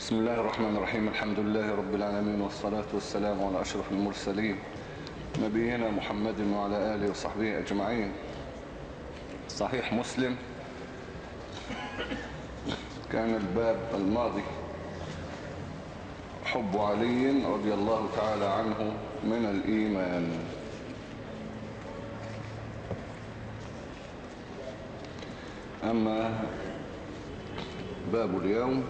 بسم الله الرحمن الرحيم. الحمد لله رب العالمين والصلاة والسلام على أشرف المرسلين نبينا محمد وعلى آله وصحبه أجمعين. صحيح مسلم. كان الباب الماضي حب علي رضي الله تعالى عنه من الإيمان. أما باب اليوم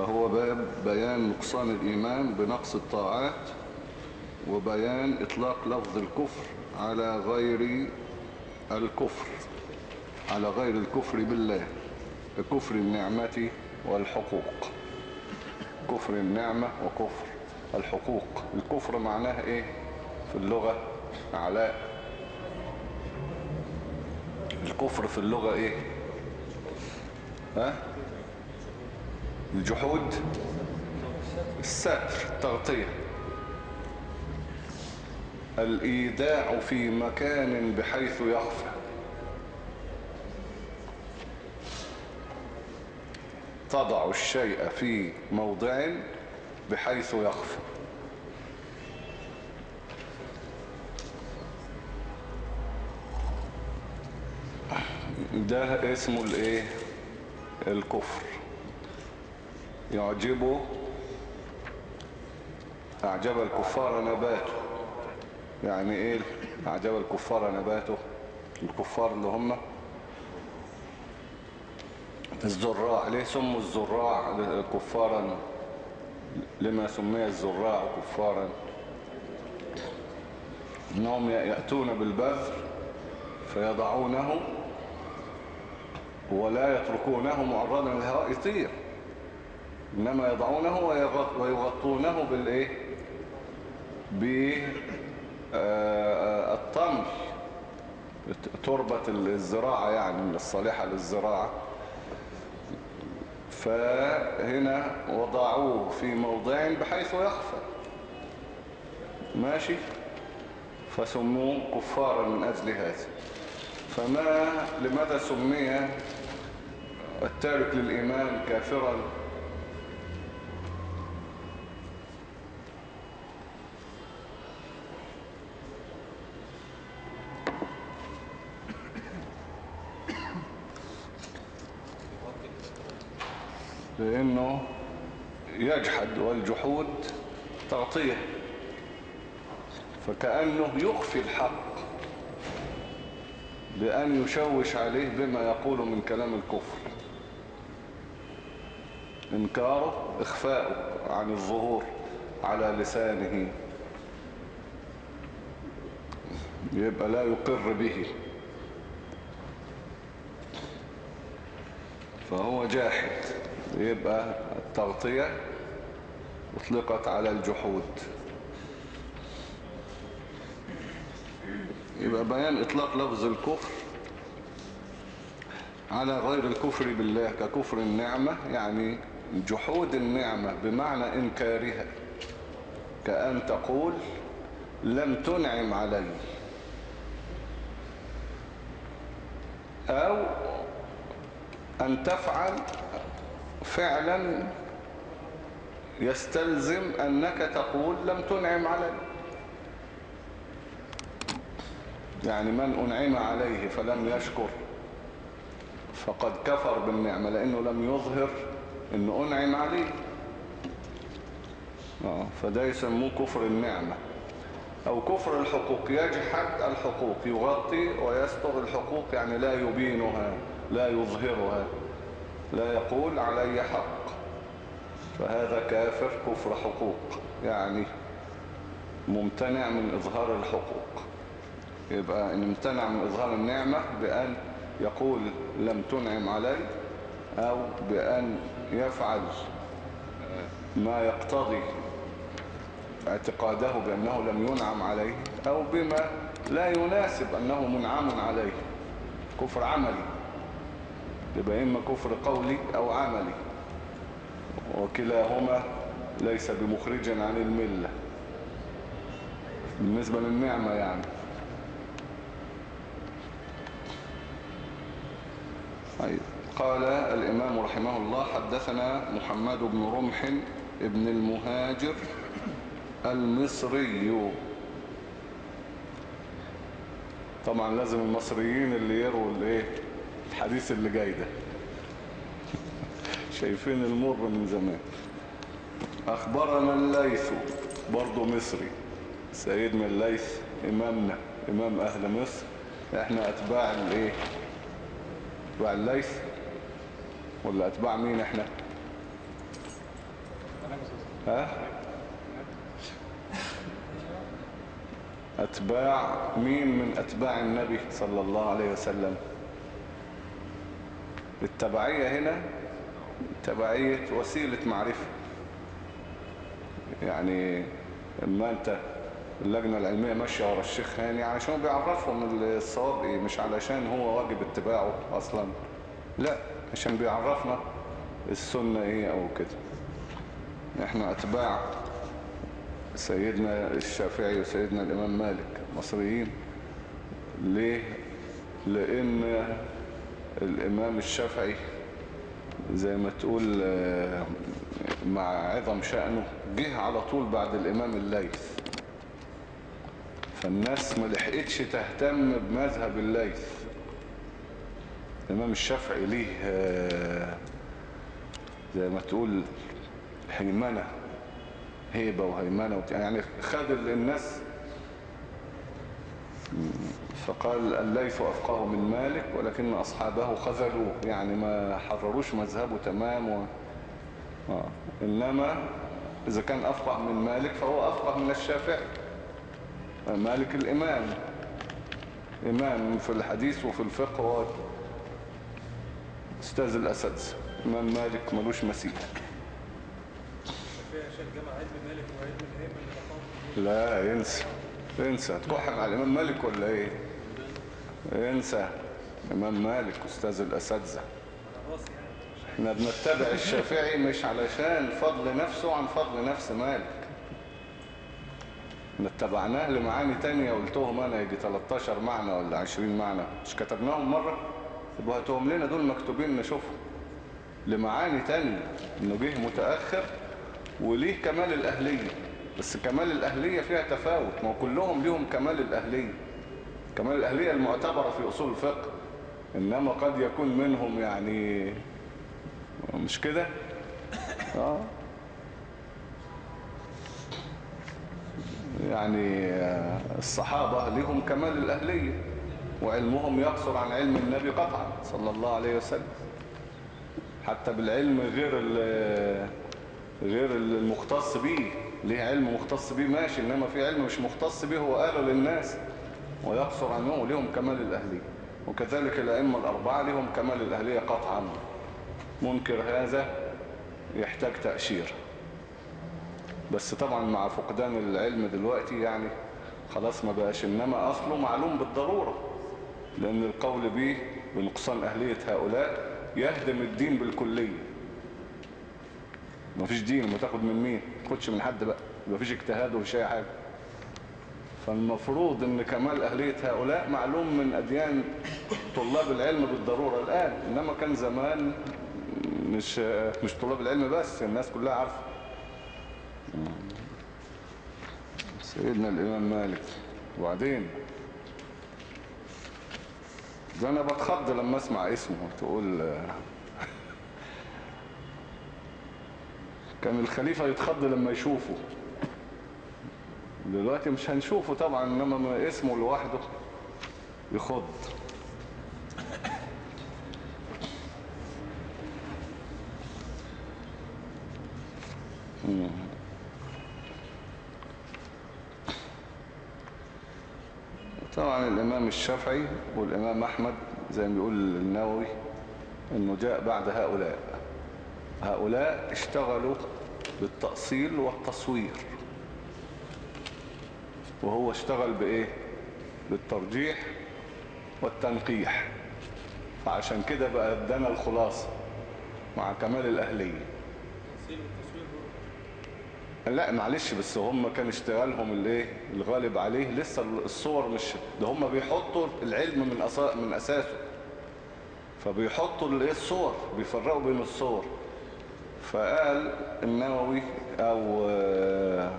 فهو باب بيان نقصان الإيمان بنقص الطاعات وبيان إطلاق لفظ الكفر على غير الكفر على غير الكفر بالله ككفر النعمة والحقوق. كفر النعمة وكفر الحقوق. الكفر معناه إيه؟ في اللغة علاء. الكفر في اللغة إيه؟ ها؟ الجحود الستر التغطية. الإيداع في مكان بحيث يخفى تضع الشيء في موضع بحيث يخفى ده اسمه الإيه؟ الكفر. يعجبه أعجب الكفار نباته. يعني إيه أعجب الكفار نباته؟ الكفار اللي هم الزراع ليه سموا الزراع كفارا؟ لما سمي الزراع كفارا؟ إنهم يأتون بالبذر فيضعونه ولا يتركونه معرضا للهواء يطير. إنما يضعونه ويغطونه بالإيه؟ بالطمل تربة الزراعة يعني الصالحة للزراعة. فهنا وضعوه في موضع بحيث يخفى. ماشي؟ فسموه كفارا من أجل هذا. فما لماذا سمي التارك للإيمان كافرا؟ لأنه يجحد والجحود تغطية فكأنه يخفي الحق بأن يشوش عليه بما يقول من كلام الكفر. إنكاره إخفاؤه عن الظهور على لسانه. يبقى لا يقر به. فهو جاحد. يبقى التغطية اطلقت على الجحود. يبقى بيان إطلاق لفظ الكفر على غير الكفر بالله ككفر النعمة يعني جحود النعمة بمعنى إنكارها. كأن تقول لم تنعم علي. أو أن تفعل فعلا يستلزم أنك تقول لم تنعم علي. يعني من أنعم عليه فلم يشكر فقد كفر بالنعمة لأنه لم يظهر أنه أنعم عليه. فده يسموه كفر النعمة. أو كفر الحقوق. يجحد الحقوق يغطي ويستر الحقوق يعني لا يبينها لا يظهرها. لا يقول علي حق. فهذا كافر كفر حقوق. يعني ممتنع من إظهار الحقوق. يبقى إن امتنع من إظهار النعمة بأن يقول لم تنعم علي أو بأن يفعل ما يقتضي اعتقاده بأنه لم ينعم عليه أو بما لا يناسب أنه منعم عليه. كفر عملي. يبقى إما كفر قولي أو عملي. وكلاهما ليس بمخرج عن الملة. بالنسبة للنعمة يعني. طيب. قال الإمام رحمه الله حدثنا محمد بن رمح ابن المهاجر المصري. طبعا لازم المصريين اللي يروا الإيه؟ الحديث اللي جاي ده. شايفين المر من زمان. أخبرنا الليث برضو مصري. سيدنا الليث إمامنا إمام أهل مصر. إحنا أتباع الإيه؟ أتباع الليث. ولا أتباع مين إحنا؟ ها؟ أتباع مين من أتباع النبي صلى الله عليه وسلم؟ التبعية هنا تبعية وسيلة معرفة. يعني اما انت اللجنة العلمية ماشية ورا الشيخ هاني علشان بيعرفهم الصواب إيه؟ مش علشان هو واجب اتباعه أصلا. لا عشان بيعرفنا السنة إيه أو كده. إحنا أتباع سيدنا الشافعي وسيدنا الإمام مالك مصريين ليه؟ لأن الإمام الشافعي زي ما تقول مع عظم شأنه جه على طول بعد الإمام الليث. فالناس ما لحقتش تهتم بمذهب الليث. الإمام الشافعي ليه زي ما تقول هيمنة هيبة وهيمنة يعني خد الناس فقال الليث أفقه من مالك ولكن أصحابه خذلوه يعني ما حرروش مذهبه تمام و... آه. إنما إذا كان أفقه من مالك فهو أفقه من الشافعي. مالك الإمام. إمام في الحديث وفي الفقه هو أستاذ الأساتذة. إمام مالك ملوش مثيل لا ينسى. انسى تكحك على الإمام مالك ولا إيه؟ انسى. إمام مالك أستاذ الأساتذة. إحنا بنتبع الشافعي مش علشان فضل نفسه عن فضل نفس مالك. نتبعناه لمعاني تانية قلتهم أنا يجي 13 معنى ولا 20 معنى. مش كتبناهم مرة؟ يبقى هاتهم لنا دول مكتوبين نشوفهم. لمعاني تانية إنه جه متأخر وليه كمال الأهلية. بس كمال الأهلية فيها تفاوت. ما كلهم ليهم كمال الأهلية. كمال الأهلية المعتبرة في أصول الفقه إنما قد يكون منهم يعني مش كده؟ آه. يعني الصحابة لهم كمال الأهلية وعلمهم يقصر عن علم النبي قطعا صلى الله عليه وسلم. حتى بالعلم غير غير المختص به ليه علم مختص به؟ ماشي إنما في علم مش مختص به هو قاله للناس. ويقصر عنه وليهم كمال الأهلية. وكذلك الأئمة الأربعة لهم كمال الأهلية قطعا. منكر هذا يحتاج تأشير. بس طبعا مع فقدان العلم دلوقتي يعني خلاص ما بقاش إنما أصله معلوم بالضرورة. لأن القول به بنقصان أهلية هؤلاء يهدم الدين بالكلية. ما فيش دين ما تاخد من مين؟ تاخدش من حد بقى. ما فيش اجتهاد ومفيش أي حاجة. فالمفروض إن كمال أهلية هؤلاء معلوم من أديان طلاب العلم بالضرورة الآن إنما كان زمان مش مش طلاب العلم بس الناس كلها عارفة. سيدنا الإمام مالك وبعدين؟ ده أنا بتخض لما أسمع اسمه تقول كان الخليفة يتخض لما يشوفه. دلوقتي مش هنشوفه طبعا إنما ما اسمه لوحده يخض. طبعا الإمام الشافعي والإمام أحمد زي ما بيقول النووي إنه جاء بعد هؤلاء. هؤلاء اشتغلوا بالتأصيل والتصوير. وهو اشتغل بإيه؟ بالترجيح والتنقيح. فعشان كده بقى ادانا الخلاصة مع كمال الأهلية. لا معلش بس هم كان اشتغالهم الايه الغالب عليه لسه الصور مش ده هم بيحطوا العلم من أسا من أساسه. فبيحطوا الايه الصور بيفرقوا بين الصور. فقال النووي أو آه،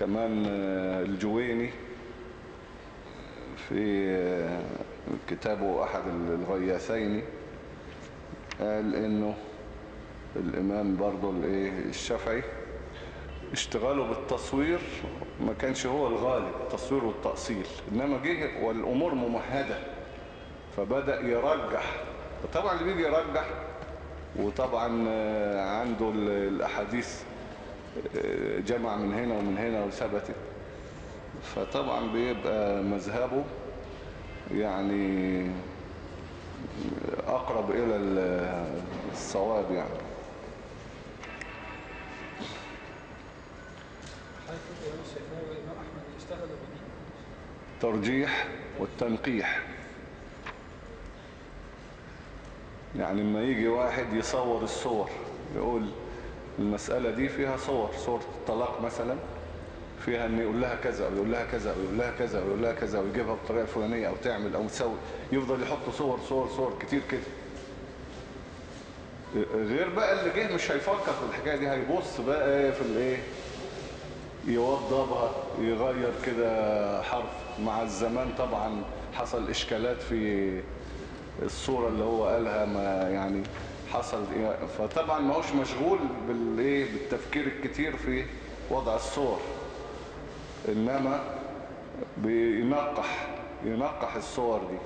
كمان آه، الجويني في آه، كتابه أحد الغياثين قال إنه الإمام برضو الإيه الشافعي اشتغاله بالتصوير ما كانش هو الغالب التصوير والتأصيل إنما جه والأمور ممهدة فبدأ يرجح وطبعا اللي بيجي يرجح وطبعا آه، عنده الأحاديث آه، جمع من هنا ومن هنا وثبتت. فطبعا بيبقى مذهبه يعني أقرب إلى الصواب يعني. ترجيح والتنقيح. يعني لما يجي واحد يصور الصور يقول المسألة دي فيها صور صورة الطلاق مثلا فيها إن يقول لها كذا أو يقول لها كذا أو يقول لها كذا أو يقول لها كذا ويجيبها بالطريقة الفلانية أو تعمل أو تسوي يفضل يحط صور صور صور كتير كده. غير بقى اللي جه مش هيفكر في الحكاية دي هيبص بقى في الايه يوضبها يغير كده حرف. مع الزمان طبعا حصل إشكالات في الصورة اللي هو قالها ما يعني حصل فطبعا ما هوش مشغول بالإيه بالتفكير الكتير في وضع الصور. إنما بينقح ينقح الصور دي.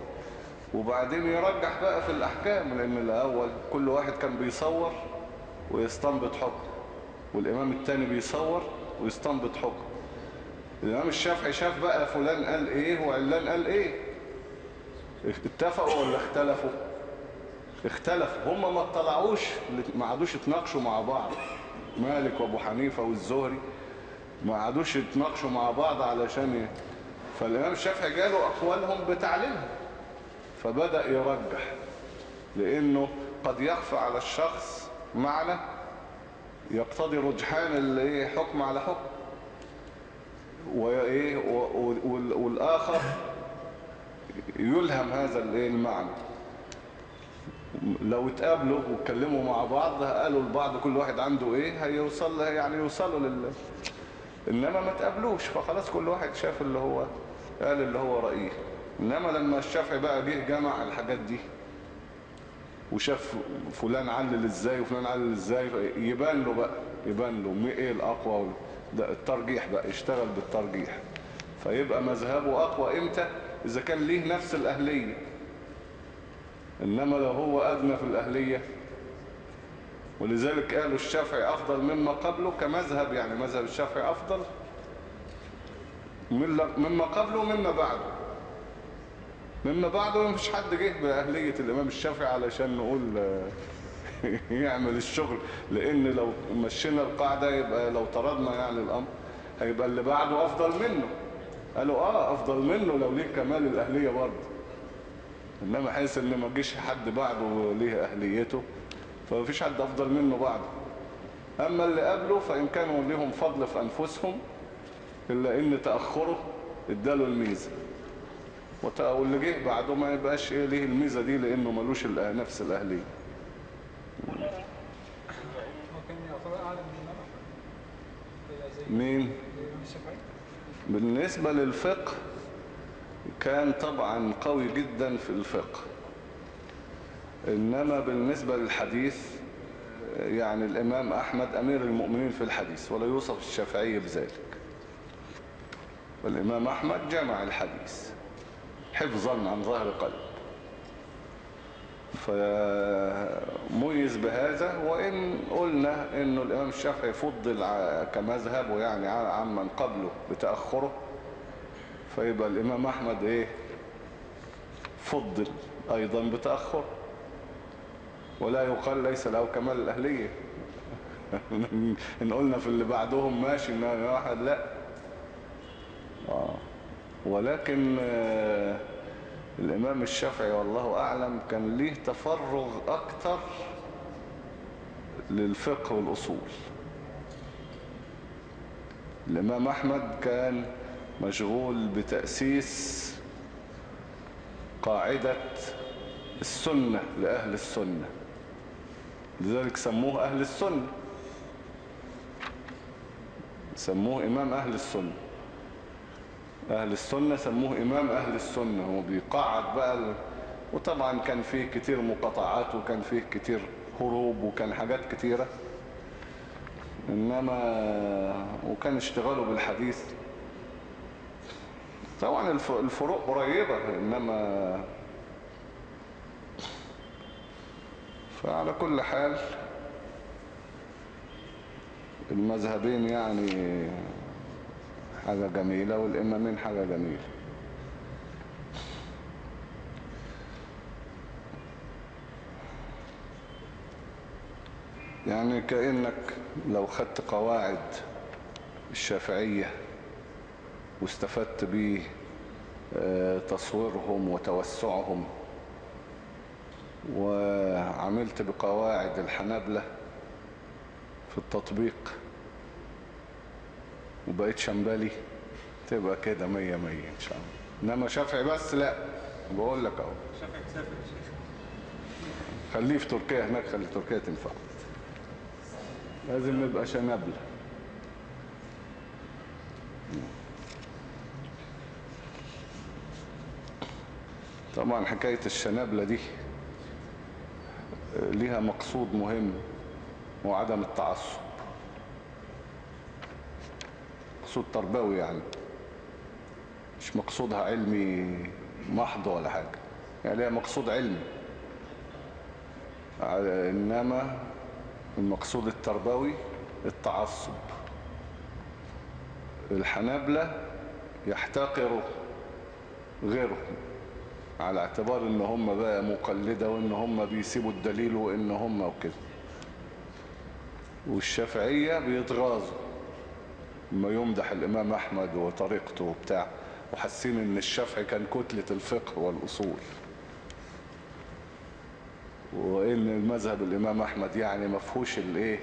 وبعدين يرجح بقى في الأحكام لأن الأول كل واحد كان بيصور ويستنبط حكم والإمام التاني بيصور ويستنبط حكم. الإمام الشافعي شاف بقى فلان قال إيه وعلان قال إيه. اتفقوا ولا اختلفوا؟ اختلفوا. هم ما اطلعوش ما عادوش يتناقشوا مع بعض. مالك وأبو حنيفة والزهري ما عادوش يتناقشوا مع بعض علشان إيه فالإمام الشافعي جاله أقوالهم بتعليمها فبدأ يرجح لأنه قد يخفى على الشخص معنى يقتضي رجحان الايه حكم على حكم. وايه والآخر يلهم هذا المعنى. لو اتقابلوا واتكلموا مع بعض قالوا لبعض كل واحد عنده إيه هيوصل يعني يوصلوا لل إنما ما تقابلوش فخلاص كل واحد شاف اللي هو قال اللي هو رأيه. إنما لما الشافعي بقى جه جمع الحاجات دي وشاف فلان علل إزاي وفلان علل إزاي يبان له بقى يبان له إيه الأقوى ده الترجيح بقى يشتغل بالترجيح. فيبقى مذهبه أقوى إمتى؟ إذا كان ليه نفس الأهلية. إنما لو هو أدنى في الأهلية. ولذلك قالوا الشافعي أفضل مما قبله كمذهب يعني مذهب الشافعي أفضل مما قبله ومما بعده. مما بعده مفيش حد جه بأهلية الإمام الشافعي علشان نقول يعمل الشغل. لأن لو مشينا القاعدة يبقى لو طردنا يعني الأمر هيبقى اللي بعده أفضل منه. قالوا آه أفضل منه لو ليه كمال الأهلية برضه. إنما حيث إن ما جيش حد بعده ليه أهليته فمفيش حد أفضل منه بعده. أما اللي قبله فإن كانوا لهم فضل في أنفسهم إلا إن تأخره اداله الميزة. واللي جه بعده ما يبقاش إيه ليه الميزة دي لأنه ملوش نفس الأهلية. مين؟ بالنسبة للفقه كان طبعا قوي جدا في الفقه. إنما بالنسبة للحديث يعني الإمام أحمد أمير المؤمنين في الحديث ولا يوصف الشافعي بذلك. والإمام أحمد جمع الحديث حفظا عن ظهر قلب. فميز بهذا وإن قلنا إنه الإمام الشافعي فضل كمذهب يعني عمن قبله بتأخره فيبقى الإمام أحمد إيه؟ فضل أيضا بتأخر. ولا يقال ليس له كمال الأهلية. إن قلنا في اللي بعدهم ماشي إن واحد لا. آه. ولكن آه، الإمام الشافعي والله أعلم كان ليه تفرغ أكتر للفقه والأصول. الإمام أحمد كان مشغول بتأسيس قاعدة السنة لأهل السنة. لذلك سموه أهل السنة. سموه إمام أهل السنة. أهل السنة سموه إمام أهل السنة. هو بيقعد بقى. وطبعا كان فيه كتير مقاطعات وكان فيه كتير هروب وكان حاجات كتيرة. إنما وكان اشتغاله بالحديث. طبعا الفروق قريبة إنما فعلى كل حال المذهبين يعني حاجة جميلة والإمامين حاجة جميلة. يعني كأنك لو خدت قواعد الشافعية واستفدت بيه آه، تصويرهم وتوسعهم وعملت بقواعد الحنابلة في التطبيق. وبقيت شمبالي. تبقى كده مية مية إن شاء الله. إنما شافعي بس لا. بقول لك أهو. شافعي تسافر خليه في تركيا هناك خلي تركيا تنفع. لازم نبقى شنابلة. طبعا حكاية الشنابلة دي ليها مقصود مهم هو عدم التعصب. مقصود تربوي يعني مش مقصودها علمي محض ولا حاجة يعني ليها مقصود علمي. إنما المقصود التربوي التعصب. الحنابلة يحتقروا غيرهم على اعتبار ان هم بقى مقلدة وان هم بيسيبوا الدليل وان هم وكده. والشافعية بيتغاظوا لما يمدح الإمام أحمد وطريقته وبتاع وحاسين إن الشافعي كان كتلة الفقه والأصول. وإن المذهب الإمام أحمد يعني ما فيهوش الإيه؟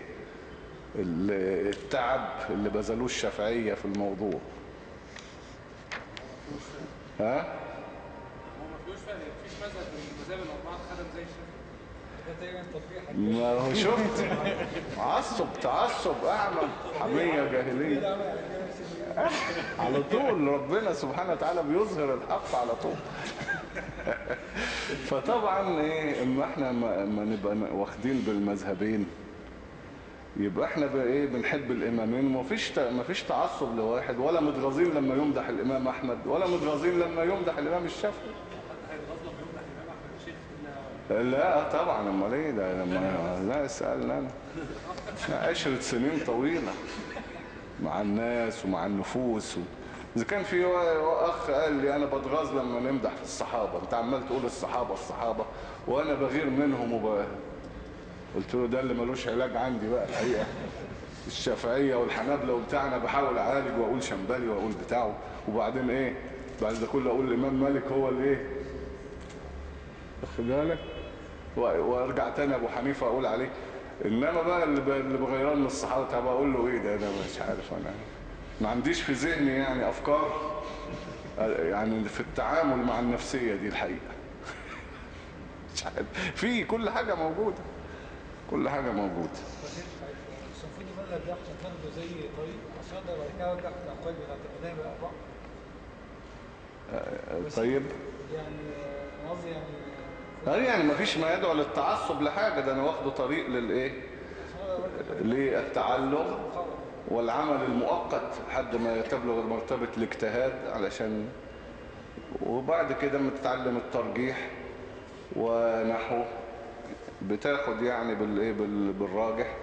ال- التعب اللي بذلوه الشافعية في الموضوع. ها هو ما فيهوش فرق مفيش مذهب من المذاهب الاربعه خدم زي الشافعي ده تقريبا تطبيق ما هو شفت. تعصب تعصب أعمى. حمية جاهلية. على طول ربنا سبحانه وتعالى بيظهر الحق على طول. فطبعا إيه إما إحنا ما نبقى واخدين بالمذهبين. يبقى إحنا بقى إيه بنحب الإمامين. ومفيش مفيش تعصب لواحد ولا متغاظين لما يمدح الإمام أحمد ولا متغاظين لما يمدح الإمام الشافعي حتى هيتغاظ لما يمدح الامام احمد الشيخ الا لا طبعا امال إيه ده لما لا اسالنا أنا. عشرة سنين طويلة مع الناس ومع النفوس. و... إذا كان في اخ قال لي أنا بتغاظ لما نمدح في الصحابة. أنت عمال تقول الصحابة الصحابة. وأنا بغير منهم وب... قلت له ده اللي ملوش علاج عندي بقى الحقيقة. الشافعية والحنابلة وبتاعنا بحاول أعالج وأقول شمبالي وأقول بتاعه. وبعدين إيه؟ بعد ده كله أقول الامام مالك هو الايه واخد بالك؟ وارجع تاني أبو حنيفة أقول عليه إنما بقى اللي بغيران من الصحابه طب أقول له إيه ده؟ ده مش عارف أنا ما عنديش في ذهني يعني أفكار يعني في التعامل مع النفسية دي الحقيقة. مش عارف. في كل حاجة موجودة كل حاجة موجودة. المذهب ده زي طريق عشان أقدر بعد كده أرجع في الأقوال بتاعت آه، طيب. يعني قصدي يعني آه يعني ما فيش ما يدعو للتعصب لحاجة ده أنا واخده طريق للإيه؟ للتعلم والعمل المؤقت لحد ما تبلغ مرتبة الاجتهاد علشان وبعد كده لما تتعلم الترجيح ونحو بتاخد يعني بالايه بال- بالراجح.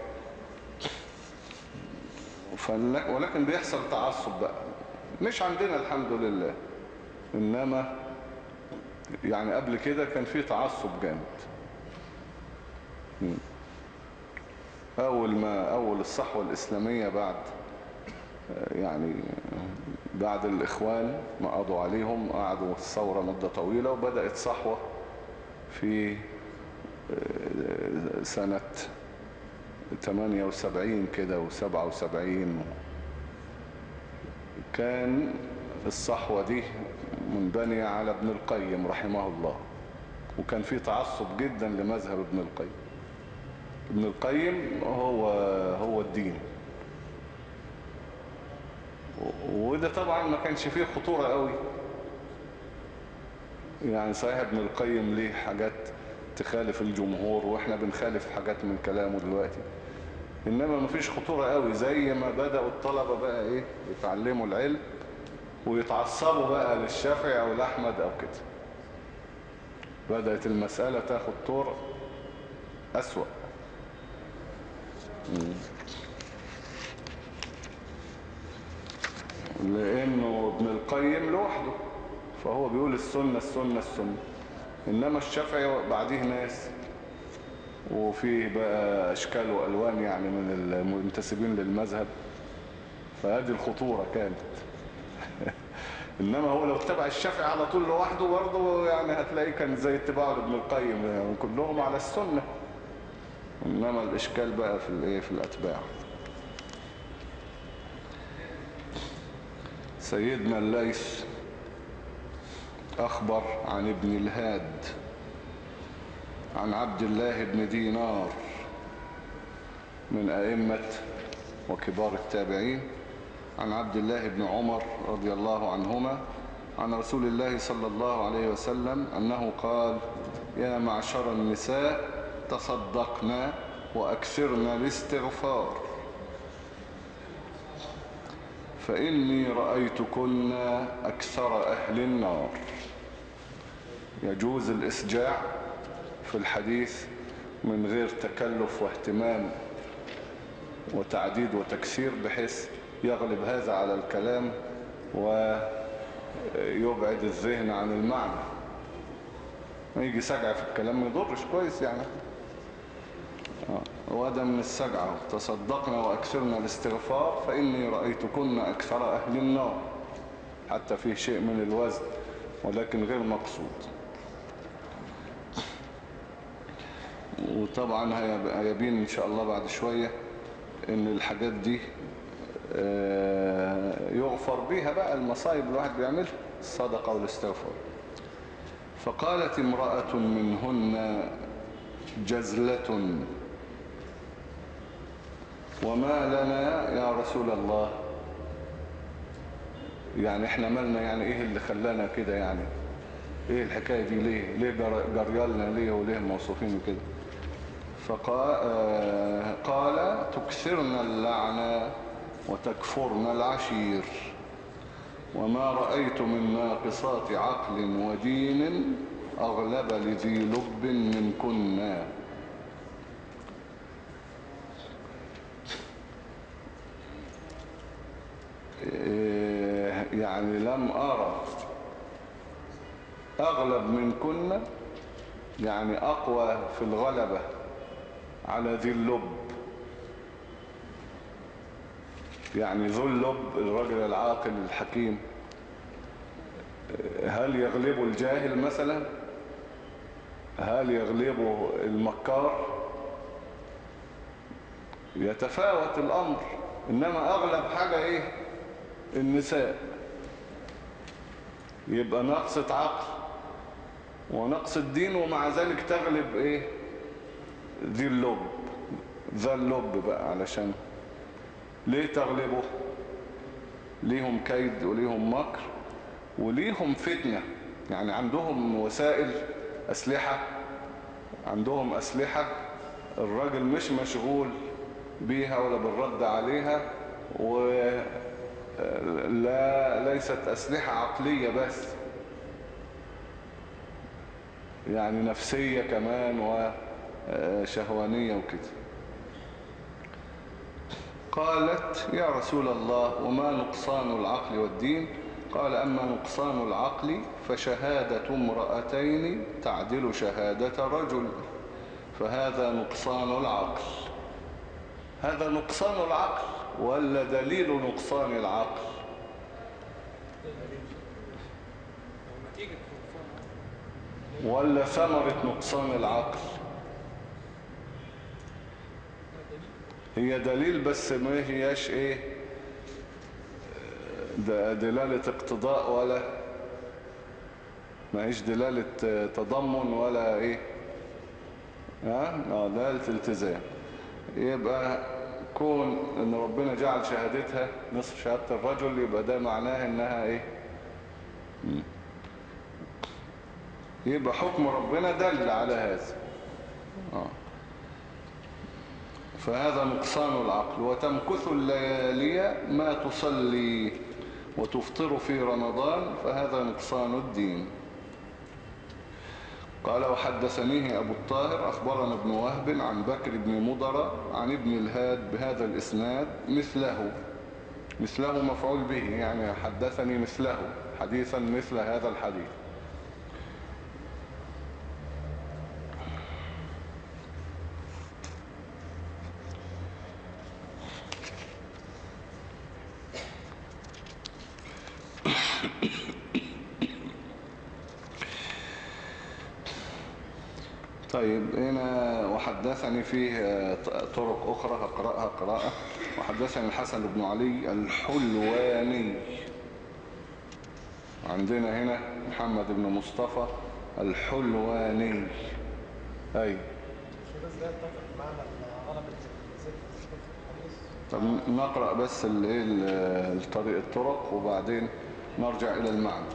ولكن بيحصل تعصب بقى. مش عندنا الحمد لله. إنما يعني قبل كده كان في تعصب جامد. أول ما أول الصحوة الإسلامية بعد آه، يعني بعد الإخوان ما قضوا عليهم قعدوا الثورة مدة طويلة وبدأت صحوة في آه، سنة 78 كده و77 كان الصحوة دي منبنية على ابن القيم رحمه الله وكان في تعصب جدا لمذهب ابن القيم. ابن القيم هو هو الدين. وده طبعا ما كانش فيه خطورة قوي. يعني صحيح ابن القيم ليه حاجات تخالف الجمهور وإحنا بنخالف حاجات من كلامه دلوقتي. إنما ما فيش خطورة قوي زي ما بدأوا الطلبة بقى إيه يتعلموا العلم ويتعصبوا بقى للشافعي أو لأحمد أو كده. بدأت المسألة تاخد طور أسوأ. لأنه ابن القيم لوحده فهو بيقول السنة السنة السنة. إنما الشافعي بعديه ناس. وفيه بقى أشكال وألوان يعني من المنتسبين للمذهب. فهذه الخطورة كانت. إنما هو لو اتبع الشافعي على طول لوحده برضه يعني هتلاقيه كان زي اتباعه لابن القيم يعني كلهم على السنة. إنما الإشكال بقى في الإيه؟ في الأتباع. سيدنا الليث أخبر عن ابن الهاد عن عبد الله بن دينار من أئمة وكبار التابعين. عن عبد الله بن عمر رضي الله عنهما عن رسول الله صلى الله عليه وسلم أنه قال يا معشر النساء تصدقنا وأكثرنا الاستغفار. فإني رأيتكن أكثر أهل النار. يجوز الإسجاع في الحديث من غير تكلف واهتمام وتعديد وتكسير بحيث يغلب هذا على الكلام ويبعد الذهن عن المعنى. يجي سجع في الكلام ما يضرش كويس يعني. وده من السجعة تصدقنا وأكثرنا الاستغفار فإني رأيتكن أكثر أهل النار. حتى فيه شيء من الوزن ولكن غير مقصود. وطبعا هيبين إن شاء الله بعد شوية إن الحاجات دي يغفر بيها بقى المصايب الواحد بيعملها. الصدقة والاستغفار فقالت امرأة منهن جزلة وما لنا يا رسول الله. يعني إحنا مالنا؟ يعني إيه اللي خلانا كده يعني؟ إيه الحكاية دي ليه؟ ليه جريالنا ليه وليه موصوفين كده؟ فقال قال تكسرنا اللعنة. وتكفرن العشير. وما رأيت من ناقصات عقل ودين أغلب لذي لب من كنا. يعني لم أرى أغلب من كنا يعني أقوى في الغلبة على ذي اللب. يعني ذو اللب الرجل العاقل الحكيم. هل يغلبه الجاهل مثلا؟ هل يغلبه المكار؟ يتفاوت الأمر إنما أغلب حاجة إيه؟ النساء. يبقى نقصة عقل ونقص الدين ومع ذلك تغلب إيه؟ ذي اللب. ذا اللب بقى علشان ليه تغلبه ليهم كيد وليهم مكر وليهم فتنة يعني عندهم وسائل أسلحة عندهم أسلحة الراجل مش مشغول بيها ولا بالرد عليها ولا ليست أسلحة عقلية بس يعني نفسية كمان وشهوانية وكده. قالت يا رسول الله وما نقصان العقل والدين؟ قال أما نقصان العقل فشهادة امرأتين تعدل شهادة رجل. فهذا نقصان العقل. هذا نقصان العقل ولا دليل نقصان العقل؟ ولا ثمرة نقصان العقل؟ هي دليل بس ما هياش إيه د- دلالة اقتضاء ولا ما هيش دلالة تضمن ولا إيه. ها؟ آه دلالة التزام يبقى كون إن ربنا جعل شهادتها نصف شهادة الرجل يبقى ده معناه إنها إيه. يبقى حكم ربنا دل على هذا. آه. فهذا نقصان العقل. وتمكث الليالي ما تصلي وتفطر في رمضان فهذا نقصان الدين. قال وحدثنيه أبو الطاهر أخبرنا ابن وهب عن بكر بن مضر عن ابن الهاد بهذا الإسناد مثله مثله مفعول به يعني حدثني مثله حديثا مثل هذا الحديث. طيب هنا وحدثني فيه آه، طرق أخرى هقرأها قراءة. وحدثني الحسن بن علي الحلواني. عندنا هنا محمد بن مصطفى الحلواني. أي. طب نقرأ بس إيه ال- الطريق الطرق وبعدين نرجع إلى المعنى.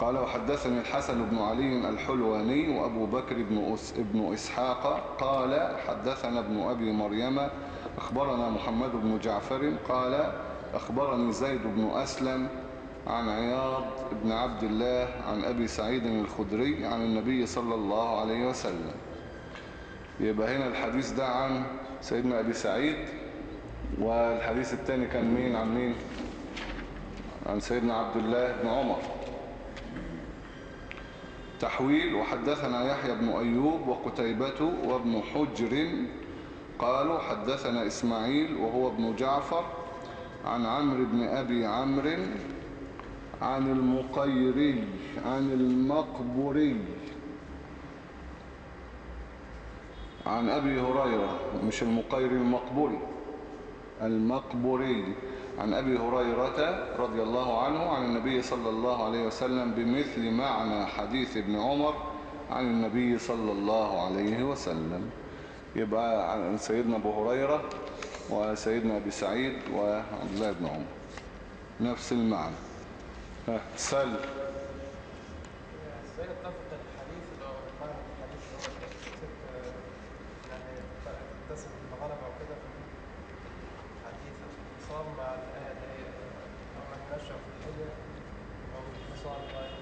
قال وحدثني الحسن بن علي الحلواني وأبو بكر بن, أس بن إسحاق قال حدثنا ابن أبي مريم أخبرنا محمد بن جعفر قال أخبرني زيد بن أسلم عن عياض بن عبد الله عن أبي سعيد الخدري عن النبي صلى الله عليه وسلم. يبقى هنا الحديث ده عن سيدنا أبي سعيد والحديث الثاني كان مين؟ عن مين؟ عن سيدنا عبد الله بن عمر. تحويل وحدثنا يحيى بن أيوب وقتيبة وابن حجر قالوا حدثنا إسماعيل وهو ابن جعفر عن عمرو بن أبي عمرو عن المقيري عن المقبري عن أبي هريرة مش المقيري المقبري المقبري عن أبي هريرة رضي الله عنه عن النبي صلى الله عليه وسلم بمثل معنى حديث ابن عمر عن النبي صلى الله عليه وسلم. يبقى عن سيدنا أبو هريرة وسيدنا أبي سعيد وعبد الله بن عمر. نفس المعنى. ها سل إزاي اتفق الحديث اللي هو معنى الحديث اللي هو ست يعني تتصل بالغلبة وكده في الحديث الاتصال مع الآية اللي هي أو من نشأ في الحجة أو الاتصال غير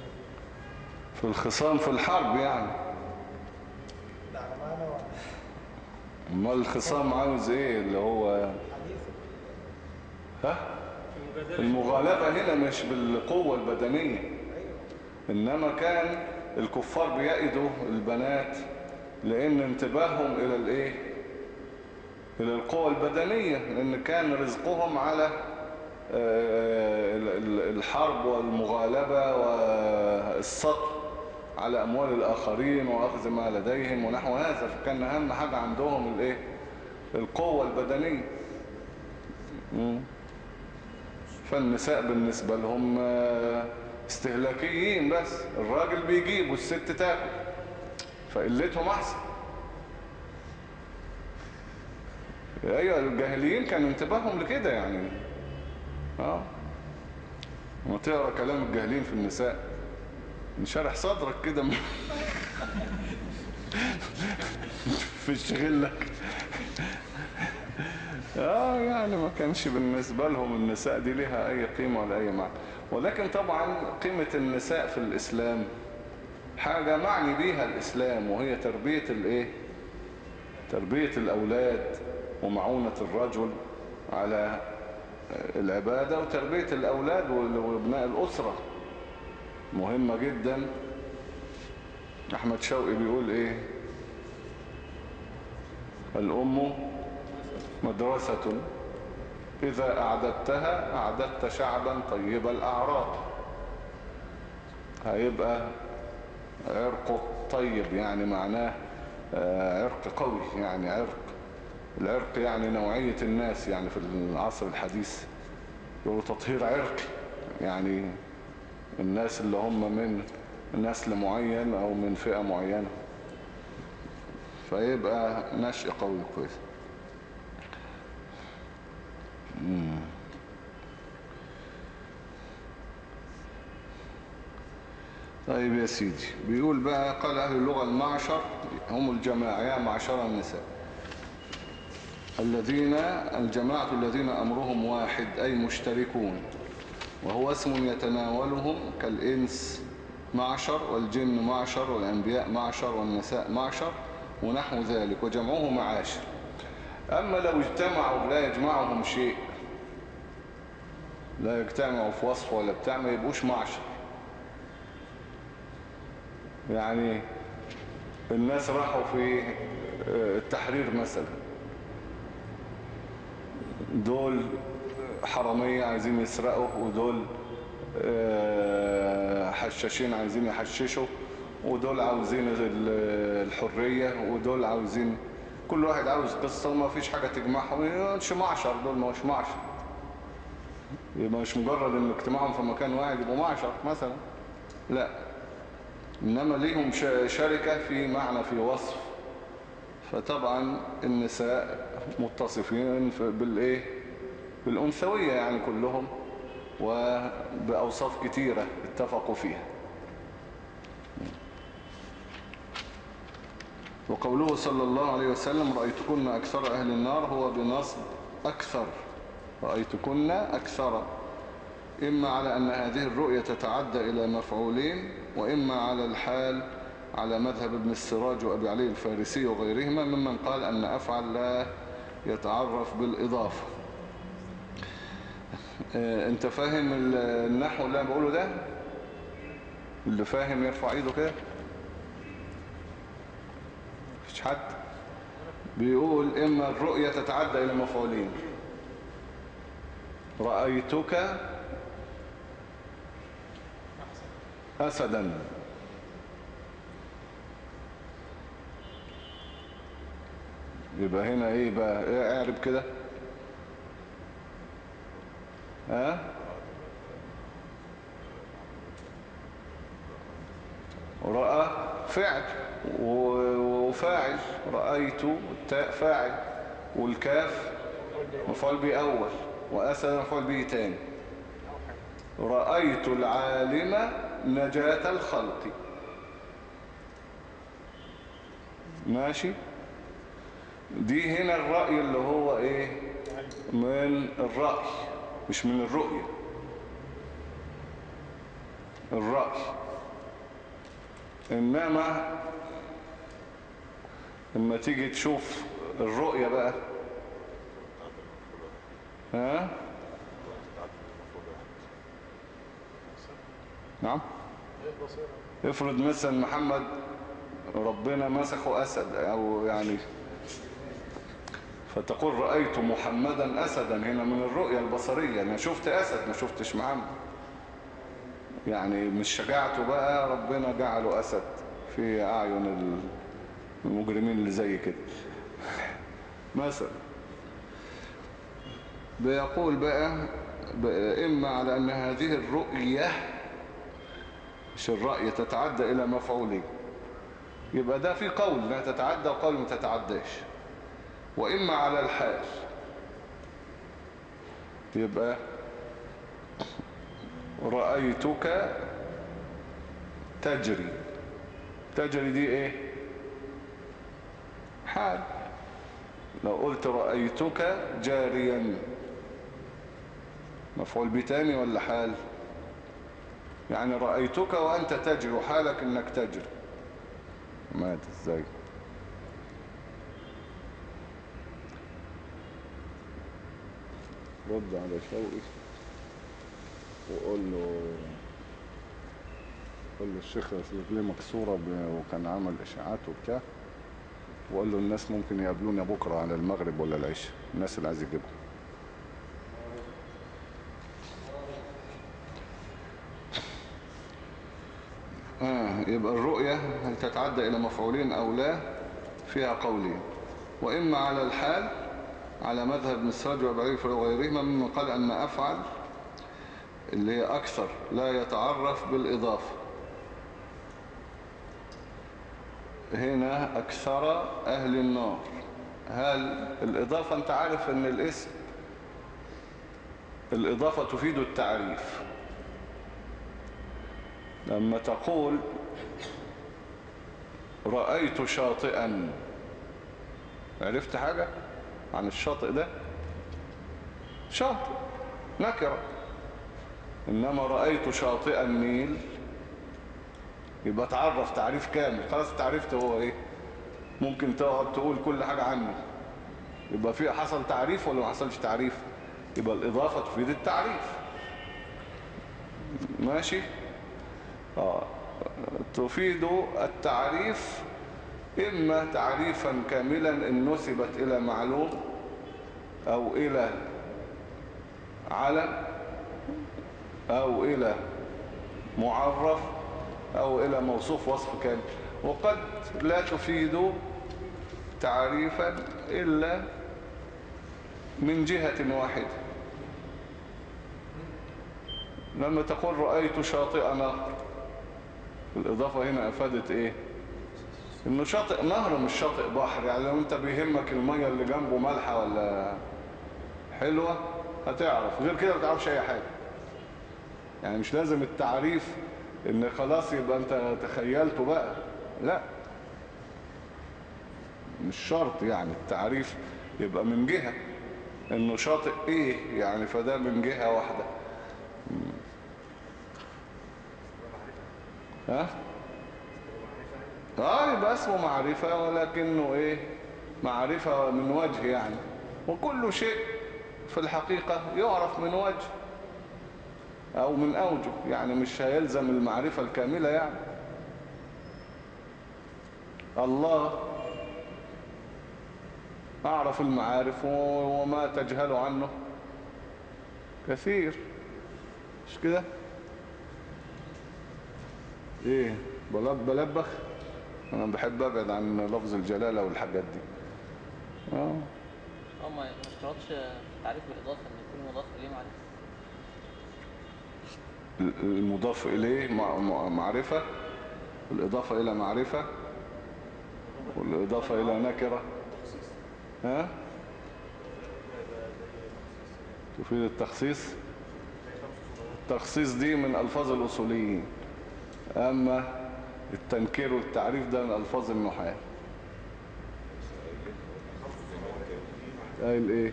في الخصام في الحرب يعني. أمال الخصام عاوز إيه اللي هو ها؟ المغالبة هنا مش بالقوة البدنية. إنما كان الكفار بيأيدوا البنات لأن انتباههم إلى الإيه؟ إلى القوة البدنية. لأن كان رزقهم على آه، ال- ال- الحرب والمغالبة والسطر. على أموال الآخرين وأخذ ما لديهم ونحو هذا فكان أهم حاجة عندهم الإيه؟ القوة البدنية. فالنساء بالنسبة لهم آه، استهلاكيين بس. الراجل بيجيب والست تاكل. فقلتهم أحسن. أيوه الجاهليين كان انتباههم لكده يعني. آه. ما تقرأ كلام الجاهلين في النساء. انشرح صدرك كده. في الشغلك آه يعني ما كانش بالنسبة لهم النساء دي لها أي قيمة ولا أي معنى. ولكن طبعا قيمة النساء في الإسلام حاجة معني بيها الإسلام وهي تربية الإيه؟ تربية الأولاد ومعونة الرجل على العبادة وتربية الأولاد وابناء الأسرة. مهمة جدا. أحمد شوقي بيقول إيه؟ الأم مدرسة. إذا أعددتها أعددت شعبا طيب الأعراض. هيبقى عرق طيب يعني معناه آه، عرق قوي يعني عرق. العرق يعني نوعية الناس يعني في العصر الحديث يقولوا تطهير عرقي يعني الناس اللي هم من نسل معين أو من فئة معينة. فيبقى نشء قوي كويس. طيب يا سيدي بيقول بقى قال أهل اللغة المعشر هم الجماعة يا معشر النساء. الذين الجماعة الذين أمرهم واحد أي مشتركون. وهو اسم يتناولهم كالإنس معشر والجن معشر والأنبياء معشر والنساء معشر ونحو ذلك وجمعوه معاشر أما لو اجتمعوا لا يجمعهم شيء. لا يجتمعوا في وصف ولا بتاع ما يبقوش معشر. يعني الناس راحوا في التحرير مثلا. دول حرامية عايزين يسرقوا ودول حشاشين عايزين يحششوا ودول عاوزين الحرية ودول عاوزين كل واحد عاوز قصة وما فيش حاجة تجمعهم مش معشر دول مش معشر. يبقى مش مجرد ان اجتماعهم في مكان واحد يبقوا معشر مثلا. لا. إنما ليهم شركة في معنى في وصف. فطبعا النساء متصفين بالإيه؟ بالأنثوية يعني كلهم وبأوصاف كتيرة اتفقوا فيها. وقوله صلى الله عليه وسلم رأيتكن أكثر أهل النار هو بنصب أكثر. رأيتكن أكثر إما على أن هذه الرؤية تتعدى إلى مفعولين وإما على الحال على مذهب ابن السراج وأبي علي الفارسي وغيرهما ممن قال أن أفعل لا يتعرف بالإضافة. انت فاهم النحو اللي أنا بقوله ده؟ اللي فاهم يرفع ايده كده؟ مفيش حد؟ بيقول إما الرؤية تتعدى إلى مفعولين رأيتك أسدا. يبقى هنا إيه بقى؟ إيه اعرب كده. ها؟ رأى فعل وفاعل رأيت التاء فاعل والكاف مفعول به أول وأسد مفعول به تاني. رأيت العالم نجاة الخلق. ماشي؟ دي هنا الرأي اللي هو إيه؟ من الرأي. مش من الرؤية. الرأي. إنما لما تيجي تشوف الرؤية بقى. ها؟ نعم. افرض مثلا محمد ربنا مسخه أسد أو يعني فتقول رأيت محمدا أسدا. هنا من الرؤية البصرية. أنا شفت أسد ما شفتش محمد. يعني مش شجاعته بقى ربنا جعله أسد في أعين المجرمين اللي زي كده. مثلا بيقول بقى, بقى إما على أن هذه الرؤية مش الرأي تتعدى إلى مفعولين يبقى ده في قول إنها تتعدى وقول ما تتعداش. وإما على الحال يبقى رأيتك تجري. تجري دي إيه؟ حال. لو قلت رأيتك جاريا. مفعول بتاني ولا حال؟ يعني رأيتك وأنت تجري وحالك إنك تجري. مات إزاي. رد على شوقي وقول له قول له الشيخ رجليه مكسورة ب- وكان عمل إشاعات وبتاع. وقال له الناس ممكن يقابلوني بكرة على المغرب ولا العشاء. الناس اللي عايز يجيبهم. آه يبقى الرؤية هل تتعدى إلى مفعولين أو لا فيها قولين. وإما على الحال على مذهب ابن السراج وغيرهما ممن قال أن أفعل اللي هي أكثر لا يتعرف بالإضافة. هنا أكثر أهل النار. هل الإضافة أنت عارف أن الاسم الإضافة تفيد التعريف. لما تقول رأيت شاطئا عرفت حاجة؟ عن الشاطئ ده. شاطئ. نكرة. إنما رأيت شاطئ النيل يبقى تعرف تعريف كامل. خلاص تعرفت هو إيه. ممكن تقعد تقول كل حاجة عنه. يبقى في حصل تعريف ولا ما حصلش تعريف؟ يبقى الإضافة تفيد التعريف. ماشي؟ آه. تفيد التعريف إما تعريفا كاملا إن نسبت إلى معلوم أو إلى علم أو إلى معرف أو إلى موصوف وصف كامل. وقد لا تفيد تعريفا إلا من جهة واحدة. لما تقول رأيت شاطئ نهر الإضافة هنا أفادت إيه؟ إنه شاطئ نهر مش شاطئ بحر يعني لو أنت بيهمك المية اللي جنبه مالحة ولا حلوة هتعرف. غير كده ما تعرفش أي حاجة. يعني مش لازم التعريف إن خلاص يبقى أنت تخيلته بقى. لا. مش شرط يعني التعريف يبقى من جهة. إنه شاطئ إيه يعني فده من جهة واحدة. ها؟ آه يبقى اسمه معرفة ولكنه إيه؟ معرفة من وجه يعني. وكل شيء في الحقيقة يعرف من وجه أو من أوجه يعني مش هيلزم المعرفة الكاملة يعني. الله أعرف المعارف وما تجهل عنه. كثير. مش كده؟ إيه؟ بلب بلبخ. أنا بحب أبعد عن لفظ الجلالة والحاجات دي. آه. آه ما ما اشترطش تعريف بالإضافة إن يكون مضاف إليه معرفة. المضاف إليه مع- مع- معرفة؟ الاضافة إلى معرفة؟ والإضافة إلى نكرة؟ ها؟ تفيد التخصيص؟ التخصيص دي من ألفاظ الأصوليين. أما التنكير والتعريف ده من ألفاظ النحاة قال إيه؟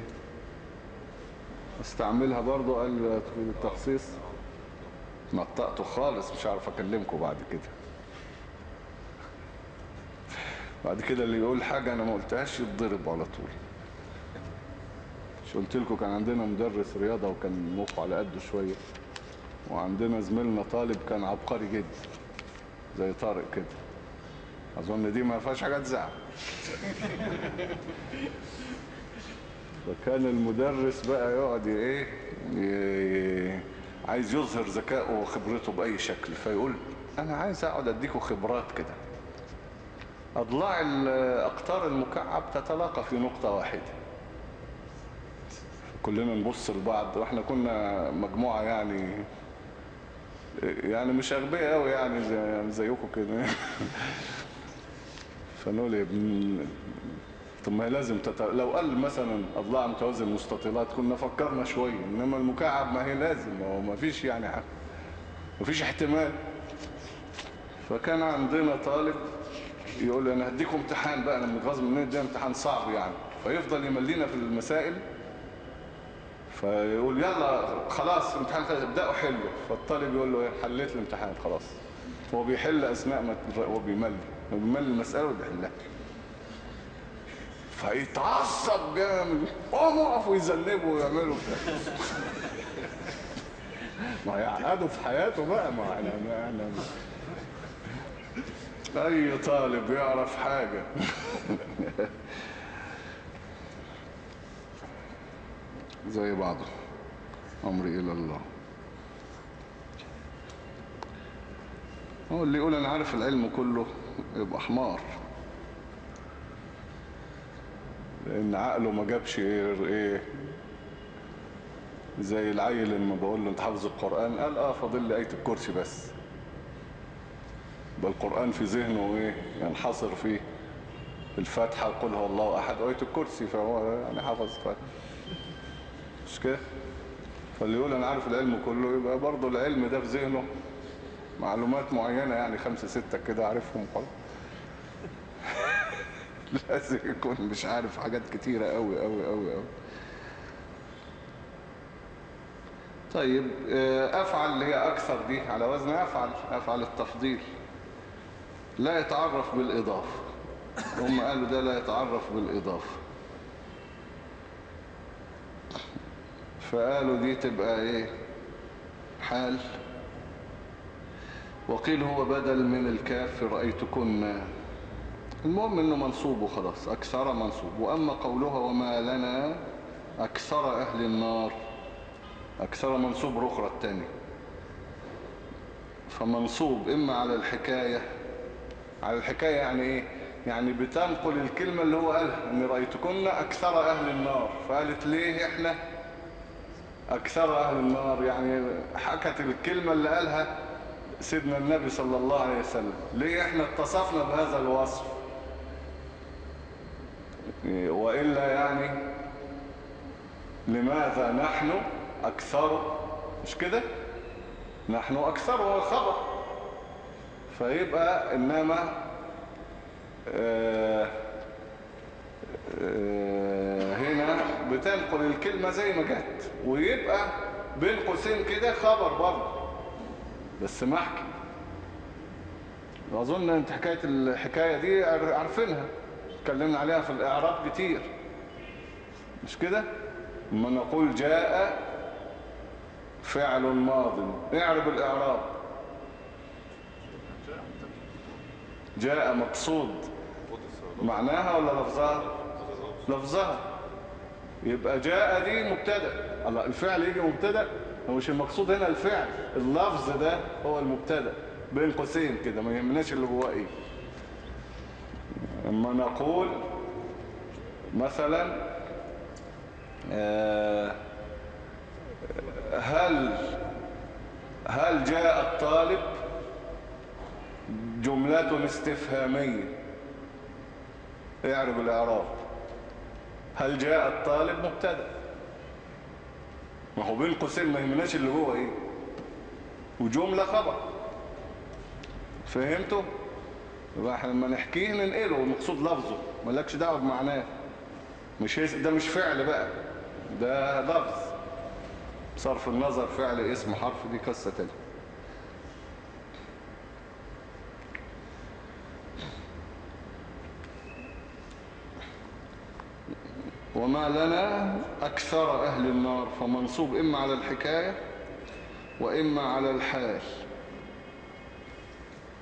أستعملها برضو قال التخصيص نطقته خالص مش عارف أكلمكم بعد كده. بعد كده اللي يقول حاجة أنا ما قلتهاش يتضرب على طول. مش قلت لكم كان عندنا مدرس رياضة وكان مخه على قده شوية. وعندنا زميلنا طالب كان عبقري جدا. زي طارق كده. أظن دي ما فيهاش حاجة تزعل. فكان المدرس بقى يقعد إيه عايز يظهر ذكائه وخبرته بأي شكل. فيقول أنا عايز أقعد اديكم خبرات كده. أضلاع الأقطار المكعب تتلاقى في نقطة واحدة. كلنا نبص لبعض. وإحنا كنا مجموعة يعني يعني مش أغبياء قوي يعني زي زيكم كده فنقول ابن طب ما لازم تت... لو قال مثلا أضلاع متوازي المستطيلات كنا فكرنا شوية إنما المكعب ما هي لازم هو ما فيش يعني حق. ما فيش احتمال فكان عندنا طالب يقول لي أنا هديكم امتحان بقى أنا متغاظ منين ده امتحان صعب يعني فيفضل يملينا في المسائل فيقول يلا خلاص امتحان خلاص ابدأوا حلوا فالطالب يقول له إيه، حليت الامتحان خلاص. هو بيحل اثناء ما هو بيملي. هو بيملي المسألة وبيحلها. فيتعصب جامد. قوموا اقفوا يذنبوا ويعملوا. ما يعقدوا في حياته بقى ما إحنا ما إحنا أي طالب يعرف حاجة؟ زي بعضه امري إلى الله. هو اللي يقول أنا عارف العلم كله يبقى حمار. لأن عقله ما جابش غير إيه؟ زي العيل لما بقول له أنت حافظ القرآن؟ قال آه فاضل لي آية الكرسي بس. يبقى القرآن في ذهنه إيه؟ ينحصر فيه. الفاتحة قل هو الله أحد. آية الكرسي فهو يعني حافظ فاتحة مش كده؟ فاللي يقول أنا عارف العلم كله يبقى برضه العلم ده في ذهنه معلومات معينة يعني خمسة ستة كده عارفهم خلاص. لازم يكون مش عارف حاجات كتيرة قوي قوي قوي قوي طيب آه، أفعل اللي هي أكثر دي على وزن أفعل أفعل التفضيل. لا يتعرف بالإضافة. هم قالوا ده لا يتعرف بالإضافة. فقالوا دي تبقى إيه؟ حال. وقيل هو بدل من الكاف رأيتكن. المهم إنه منصوب وخلاص أكثر منصوب. وأما قولها وما لنا أكثر أهل النار. أكثر منصوب رخرة التاني. فمنصوب إما على الحكاية. على الحكاية يعني إيه؟ يعني بتنقل الكلمة اللي هو قالها إن رأيتكن أكثر أهل النار. فقالت ليه إحنا؟ أكثر أهل النار يعني حكت الكلمة اللي قالها سيدنا النبي صلى الله عليه وسلم. ليه إحنا اتصفنا بهذا الوصف؟ وإلا يعني لماذا نحن أكثر؟ مش كده؟ نحن أكثر هو الخبر. فيبقى إنما آه آه هنا بتنقل الكلمة زي ما جت ويبقى بين قوسين كده خبر برضه. بس محكي أظن أنت حكاية الحكاية دي عارفينها. اتكلمنا عليها في الإعراب كتير. مش كده؟ لما نقول جاء فعل ماض. اعرب الإعراب. جاء مقصود. معناها ولا لفظها؟ لفظها. يبقى جاء دي مبتدا الله الفعل يجي مبتدأ؟ هو مش المقصود هنا الفعل. اللفظ ده هو المبتدأ. بين قوسين كده ما يهمناش اللي جواه إيه. اما نقول مثلا آه، هل هل جاء الطالب جملة استفهامية؟ اعرب الإعراب. هل جاء الطالب مبتدأ؟ ما هو بين قوسين ما يهمناش اللي هو إيه. وجملة خبر. فهمتوا؟ يبقى إحنا لما نحكيه ننقله المقصود لفظه. مالكش دعوة بمعناه. مش هيس- ده مش فعل بقى. ده لفظ. صرف النظر فعل اسم حرف دي قصة تانية. وما لنا أكثر أهل النار. فمنصوب إما على الحكاية وإما على الحال.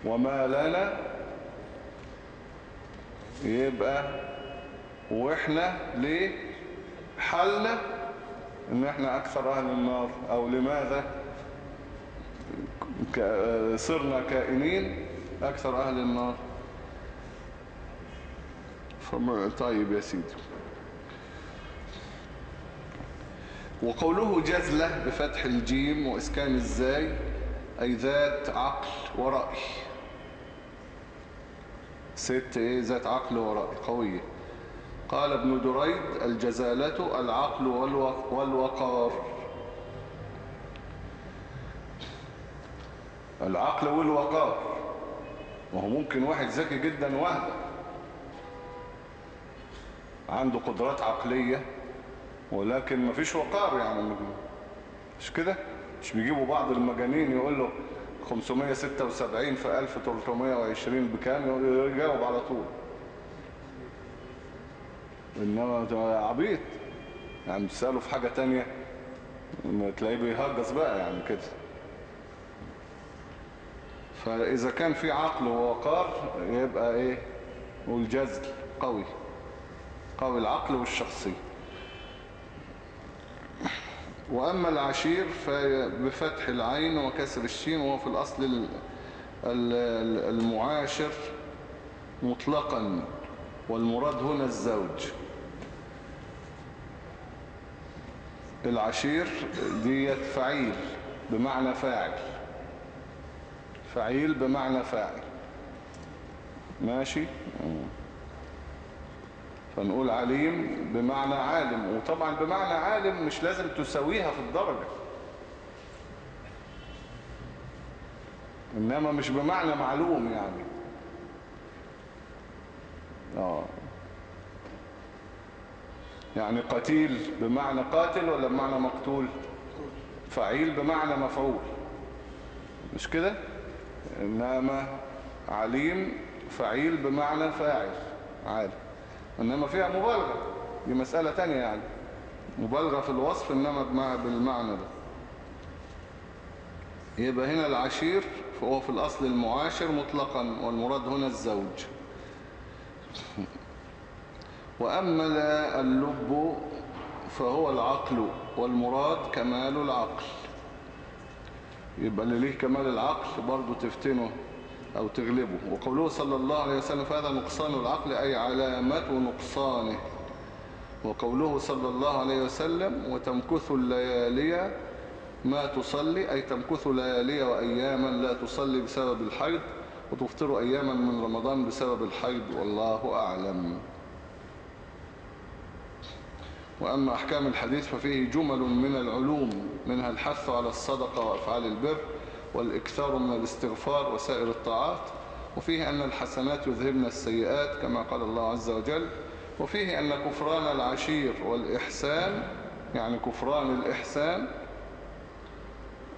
وما لنا يبقى وإحنا ليه حالنا إن إحنا أكثر أهل النار. أو لماذا صرنا كائنين أكثر أهل النار. طيب يا سيدي. وقوله جزلة بفتح الجيم وإسكان الزاي أي ذات عقل ورأي. ست إيه؟ ذات عقل ورأي قوية. قال ابن دريد الجزالة العقل والو- والوقار. العقل والوقار. وهو ممكن واحد ذكي جدا وهذا عنده قدرات عقلية. ولكن مفيش وقار يعني مش كده؟ مش بيجيبوا بعض المجانين يقول له 576 في 1320 بكام؟ يجاوب على طول. إنما عبيط. يعني تسأله في حاجة ما تلاقيه بيهجس بقى يعني كده. فإذا كان في عقل ووقار يبقى إيه؟ والجزل قوي. قوي العقل والشخصية. وأما العشير فبفتح العين وكسر الشين وهو في الأصل ال- ال- المعاشر مطلقا والمراد هنا الزوج. العشير ديت فعيل بمعنى فاعل. فعيل بمعنى فاعل. ماشي؟ فنقول عليم بمعنى عالم. وطبعا بمعنى عالم مش لازم تساويها في الدرجة. إنما مش بمعنى معلوم يعني. آه. يعني قتيل بمعنى قاتل ولا بمعنى مقتول؟ فعيل بمعنى مفعول. مش كده؟ إنما عليم فعيل بمعنى فاعل عالم. إنما فيها مبالغة. دي مسألة تانية يعني. مبالغة في الوصف إنما بالمعنى ده. يبقى هنا العشير فهو في الأصل المعاشر مطلقا والمراد هنا الزوج. وأما اللب فهو العقل والمراد كمال العقل. يبقى اللي ليه كمال العقل برضو تفتنه. أو تغلبه. وقوله صلى الله عليه وسلم فهذا نقصان العقل أي علامة نقصانه. وقوله صلى الله عليه وسلم وتمكث الليالي ما تصلي أي تمكث ليالي وأياما لا تصلي بسبب الحيض وتفطر أياما من رمضان بسبب الحيض والله أعلم. وأما أحكام الحديث ففيه جمل من العلوم منها الحث على الصدقة وأفعال البر والإكثار من الاستغفار وسائر الطاعات وفيه أن الحسنات يذهبن السيئات كما قال الله عز وجل وفيه أن كفران العشير والإحسان يعني كفران الإحسان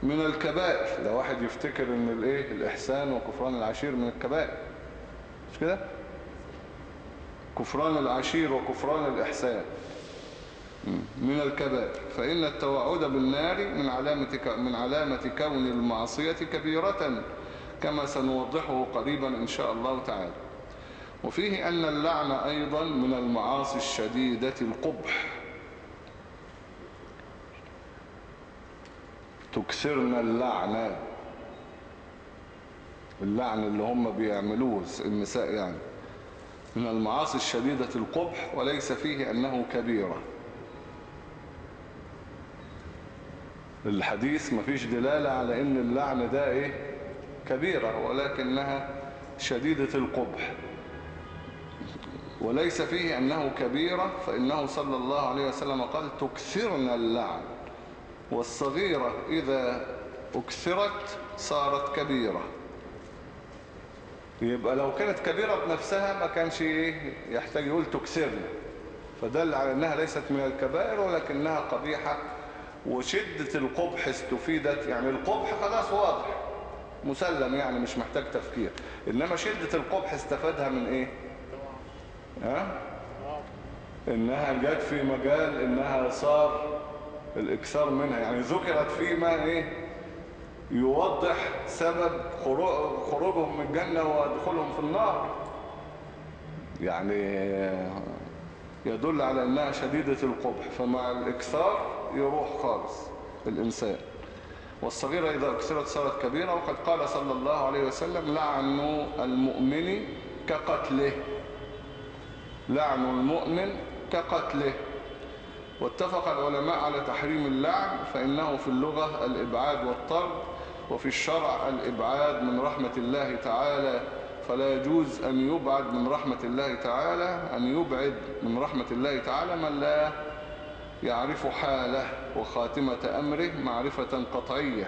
من الكبائر. ده واحد يفتكر إن الإيه؟ الإحسان وكفران العشير من الكبائر. مش كده؟ كفران العشير وكفران الإحسان. من الكبائر. فإن التوعد بالنار من علامة من علامة كون المعصية كبيرة كما سنوضحه قريبا إن شاء الله تعالى. وفيه أن اللعن أيضا من المعاصي الشديدة القبح. تكثرنا اللعنة اللعن اللي هم بيعملوه النساء يعني. من المعاصي الشديدة القبح وليس فيه أنه كبيرة. الحديث مفيش دلالة على إن اللعن ده إيه؟ كبيرة ولكنها شديدة القبح. وليس فيه أنه كبيرة فإنه صلى الله عليه وسلم قال تكثرنا اللعن والصغيرة إذا أكثرت صارت كبيرة. يبقى لو كانت كبيرة بنفسها ما كانش إيه؟ يحتاج يقول تكثرنا. فدل على إنها ليست من الكبائر ولكنها قبيحة وشدة القبح استفيدت يعني القبح خلاص واضح مسلم يعني مش محتاج تفكير إنما شدة القبح استفادها من إيه؟ ها؟ إنها جت في مجال إنها صار الإكثار منها يعني ذكرت فيما إيه؟ يوضح سبب خروج خروجهم من الجنة ودخولهم في النار. يعني يدل على أنها شديدة القبح فمع الإكثار يروح خالص الإنسان. والصغيرة إذا أكثرت صارت كبيرة وقد قال صلى الله عليه وسلم لعن المؤمن كقتله. لعن المؤمن كقتله. واتفق العلماء على تحريم اللعن فإنه في اللغة الإبعاد والطرد وفي الشرع الإبعاد من رحمة الله تعالى. فلا يجوز أن يبعد من رحمة الله تعالى أن يبعد من رحمة الله تعالى من لا يعرف حاله وخاتمة أمره معرفة قطعية.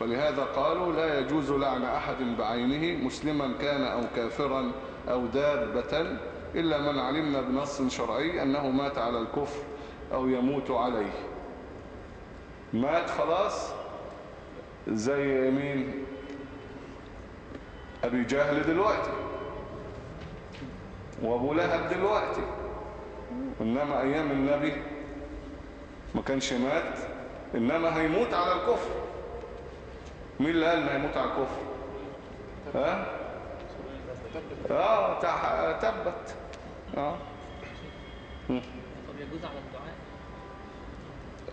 فلهذا قالوا لا يجوز لعن أحد بعينه مسلما كان أو كافرا أو دابة إلا من علمنا بنص شرعي أنه مات على الكفر أو يموت عليه. مات خلاص؟ زي مين؟ أبي جهل دلوقتي وأبو لهب دلوقتي. إنما أيام النبي ما كانش مات إنما هيموت على الكفر. مين اللي قال هيموت على الكفر؟ ها؟ آه تبت. آه. طب يجوز على الدعاء؟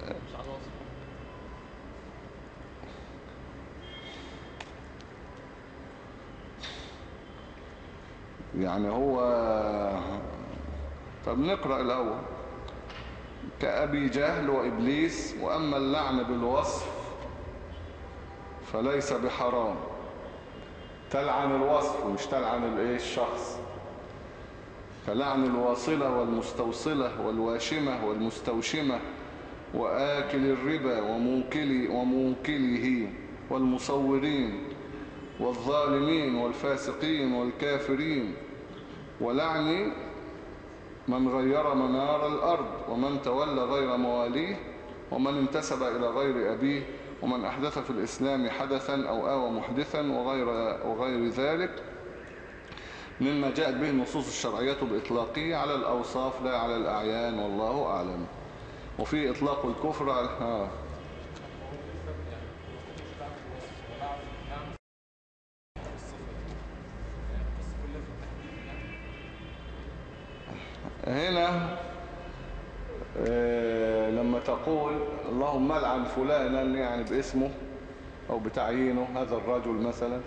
مش على الوصف. يعني هو طب نقرأ الأول. كأبي جهل وإبليس وأما اللعن بالوصف فليس بحرام. تلعن الوصف مش تلعن الإيه الشخص. فلعن الواصلة والمستوصلة والواشمة والمستوشمة وآكل الربا وموكل وموكله والمصورين والظالمين والفاسقين والكافرين. ولعن من غير منار الأرض ومن تولى غير مواليه ومن انتسب إلى غير أبيه ومن أحدث في الإسلام حدثا أو آوى محدثا وغير, وغير ذلك مما جاءت به النصوص الشرعية بإطلاقه على الأوصاف لا على الأعيان والله أعلم. وفي إطلاق الكفر على ها آه، لما تقول اللهم العن فلانا يعني باسمه أو بتعيينه هذا الرجل مثلا.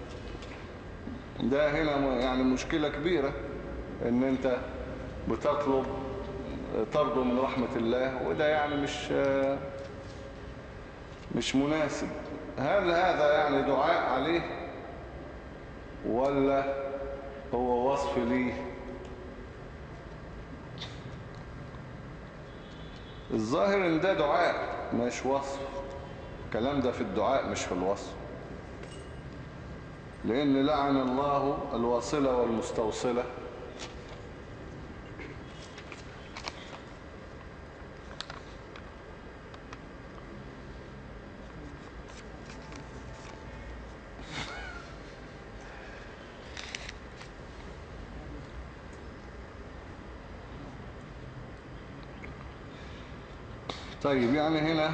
ده هنا يعني مشكلة كبيرة إن أنت بتطلب طرده من رحمة الله وده يعني مش مش مناسب. هل هذا يعني دعاء عليه ولا هو وصف ليه؟ الظاهر إن ده دعاء مش وصف. الكلام ده في الدعاء مش في الوصف. لأن لعن الله الواصلة والمستوصلة. طيب يعني هنا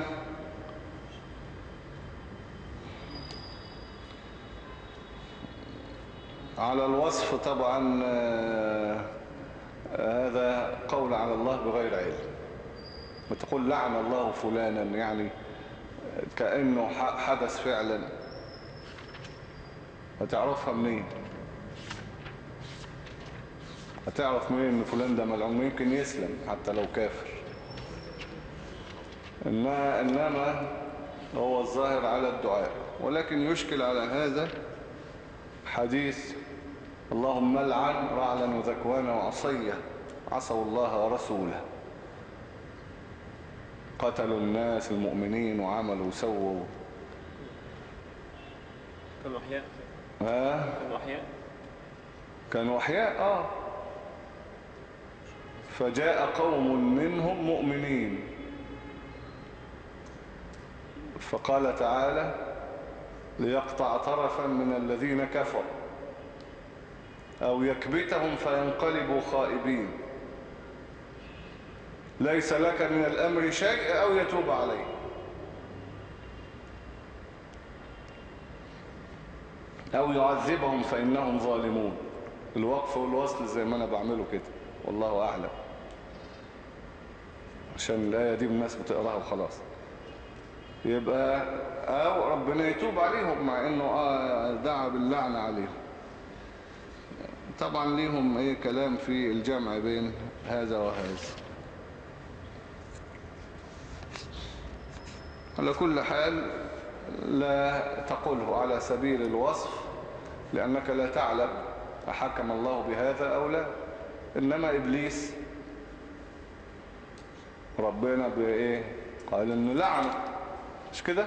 على الوصف طبعا آه، هذا قول على الله بغير علم. وتقول لعن الله فلانا يعني كأنه حدث فعلا. هتعرفها منين؟ هتعرف منين إن فلان ده ملعون؟ يمكن يسلم حتى لو كافر. إنما, إنما هو الظاهر على الدعاء ولكن يشكل على هذا حديث اللهم لعن رعلا وذكوانا وعصية عصوا الله ورسوله. قتلوا الناس المؤمنين وعملوا وسووا. كانوا أحياء. ها؟ كانوا أحياء. كانوا أحياء آه. فجاء قوم منهم مؤمنين. فقال تعالى ليقطع طرفا من الذين كفروا أو يكبتهم فينقلبوا خائبين. ليس لك من الأمر شيء أو يتوب عليه أو يعذبهم فإنهم ظالمون. الوقف والوصل زي ما أنا بعمله كده والله أعلم. عشان الآية دي الناس بتقراها وخلاص. يبقى أو ربنا يتوب عليهم مع إنه آه دعا باللعنة عليهم. طبعا ليهم إيه كلام في الجمع بين هذا وهذا. على كل حال لا تقله على سبيل الوصف لأنك لا تعلم أحكم الله بهذا أو لا. إنما إبليس ربنا بإيه؟ قال إنه لعنه. مش كده؟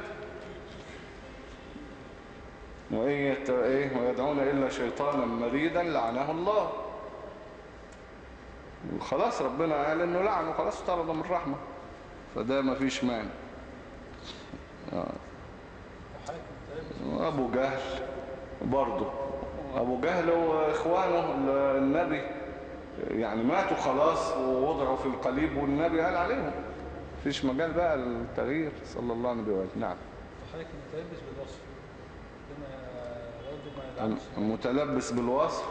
وإن يت- إيه ويدعون إلا شيطانا مريدا لعنه الله. خلاص ربنا قال إنه لعنه خلاص طرد من الرحمة فده ما فيش مانع. آه. وأبو جهل برضه. أبو جهل وإخوانه ال- النبي. يعني ماتوا خلاص ووضعوا في القليب والنبي قال عليهم. مفيش مجال بقى للتغيير. صلى الله عليه وسلم نعم. حضرتك متلبس بالوصف. متلبس بالوصف؟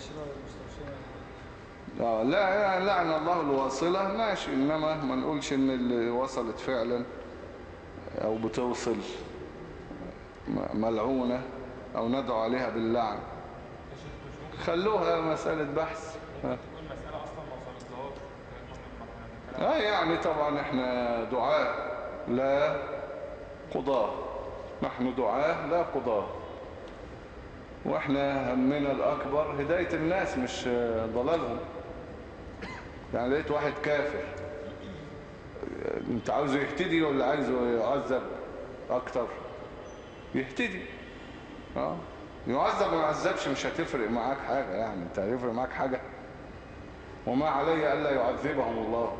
والمستوصله آه لا يعني لعن الله الواصلة. ماشي. إنما ما نقولش إن اللي وصلت فعلا أو بتوصل ملعونة أو ندعو عليها باللعن. خلوها مسألة بحث. آه يعني طبعا إحنا دعاء لا قضاة نحن دعاء لا قضاة وإحنا همنا الأكبر هداية الناس مش آه، ضلالهم. يعني لقيت واحد كافر. أنت عاوزه يهتدي ولا عايزه يعذب أكتر؟ يهتدي. آه يعذب ما يعذبش مش هتفرق معاك حاجة يعني أنت هيفرق معاك حاجة. وما علي ألا يعذبهم الله.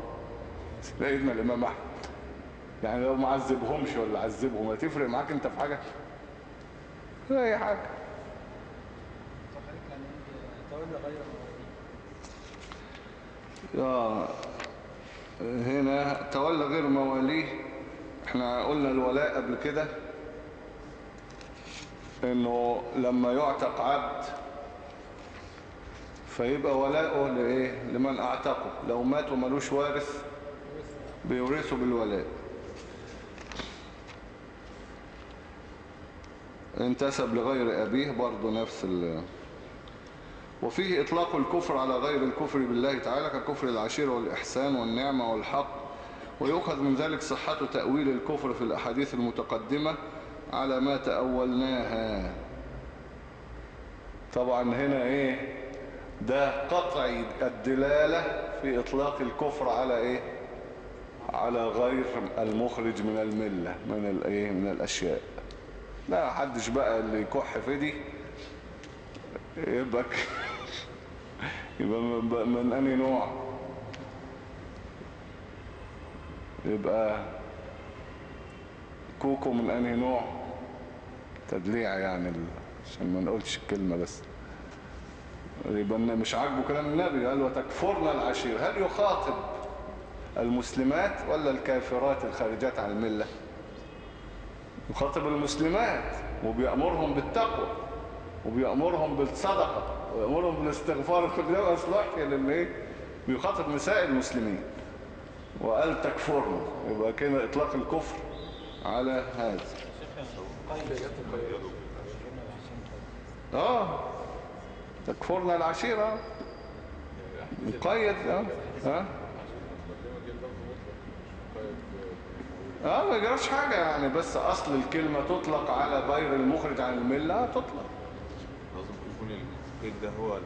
سيدنا الإمام أحمد. يعني لو ما عذبهمش ولا عذبهم هتفرق معاك أنت في حاجة؟ لا أي مواليه آه، هنا تولى غير مواليه. إحنا قلنا الولاء قبل كده. إنه لما يعتق عبد فيبقى ولاؤه لإيه؟ لمن أعتقه. لو مات وملوش وارث بيورثه بالولاء انتسب لغير أبيه برضه نفس ال وفيه إطلاق الكفر على غير الكفر بالله تعالى ككفر العشيرة والإحسان والنعمة والحق ويؤخذ من ذلك صحة تأويل الكفر في الأحاديث المتقدمة على ما تأولناها. طبعا هنا إيه؟ ده قطع الدلالة في إطلاق الكفر على إيه؟ على غير المخرج من الملة من الإيه من الأشياء. لا حدش بقى اللي يكح في دي. يبقى يبقى من أنهي نوع؟ يبقى كوكو من أنهي نوع؟ تدليع يعني عشان ما نقولش الكلمة بس. يبقى مش عاجبه كلام النبي قال وتكفرنا العشير. هل يخاطب؟ المسلمات ولا الكافرات الخارجات عن الملة؟ يخاطب المسلمات وبيأمرهم بالتقوى وبيأمرهم بالصدقة ويأمرهم بالاستغفار كل ده أصلاح للإيه بيخاطب نساء المسلمين. وقال تكفرنا يبقى كده إطلاق الكفر على هذا. آه تكفرنا العشيرة. مقيد آه آه. آه ما يجراش حاجة يعني بس أصل الكلمة تطلق على غير المخرج عن الملة تطلق. لازم يكون القيد ده هو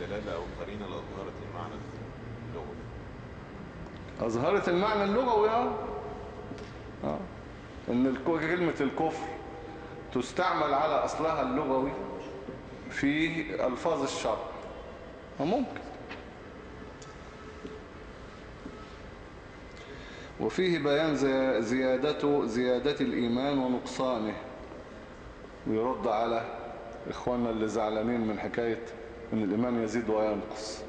الدلالة أو القرينة اللي أظهرت المعنى اللغوي. أظهرت المعنى اللغوي آه. إن الكو- كلمة الكفر تستعمل على أصلها اللغوي في ألفاظ الشرع. وممكن وفيه بيان زي- زيادته زيادة الإيمان ونقصانه. ويرد على إخواننا اللي زعلانين من حكاية إن الإيمان يزيد وينقص.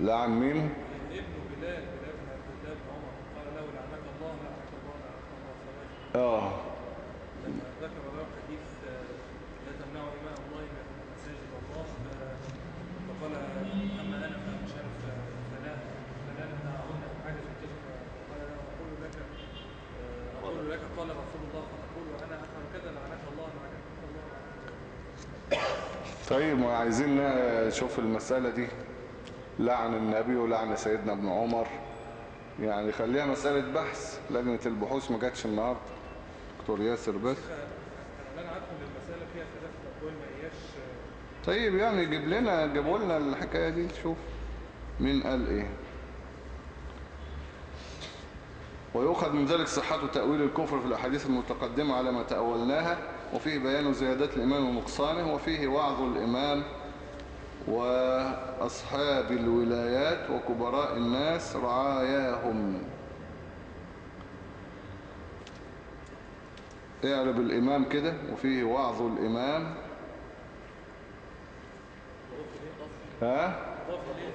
ورد عن مين؟ ابن بلال بلال بن عبد الله بن عمر. قال له لعنك الله لعنك الله لعنك الله ثلاثة آه لما ذكر له حديث آه، لا تمنعوا إماء الله من مساجد الله آه، فقال أما أنا فمش عارف آه، فلا فلا نمنعهن حاجة في كده فقال له أقول لك آه، أقول لك قال رسول الله فتقول أنا أفعل كذا لعنك الله لعنك الله لعنك الله طيب ما عايزين نشوف المسألة دي. لعن النبي ولعن سيدنا ابن عمر. يعني خليها مسألة بحث. لجنة البحوث ما جاتش النهاردة. دكتور ياسر بس. أنا عارف إن المسألة فيها خلاف الأقوال ما هياش طيب يعني جيب لنا جيبوا لنا الحكاية دي شوف مين قال إيه. ويؤخذ من ذلك صحة تأويل الكفر في الأحاديث المتقدمة على ما تأولناها وفيه بيان زيادات الإيمان ونقصانه وفيه وعظ الإمام وأصحاب الولايات وكبراء الناس رعاياهم. اعرب الإمام كده وفيه وعظ الإمام ها؟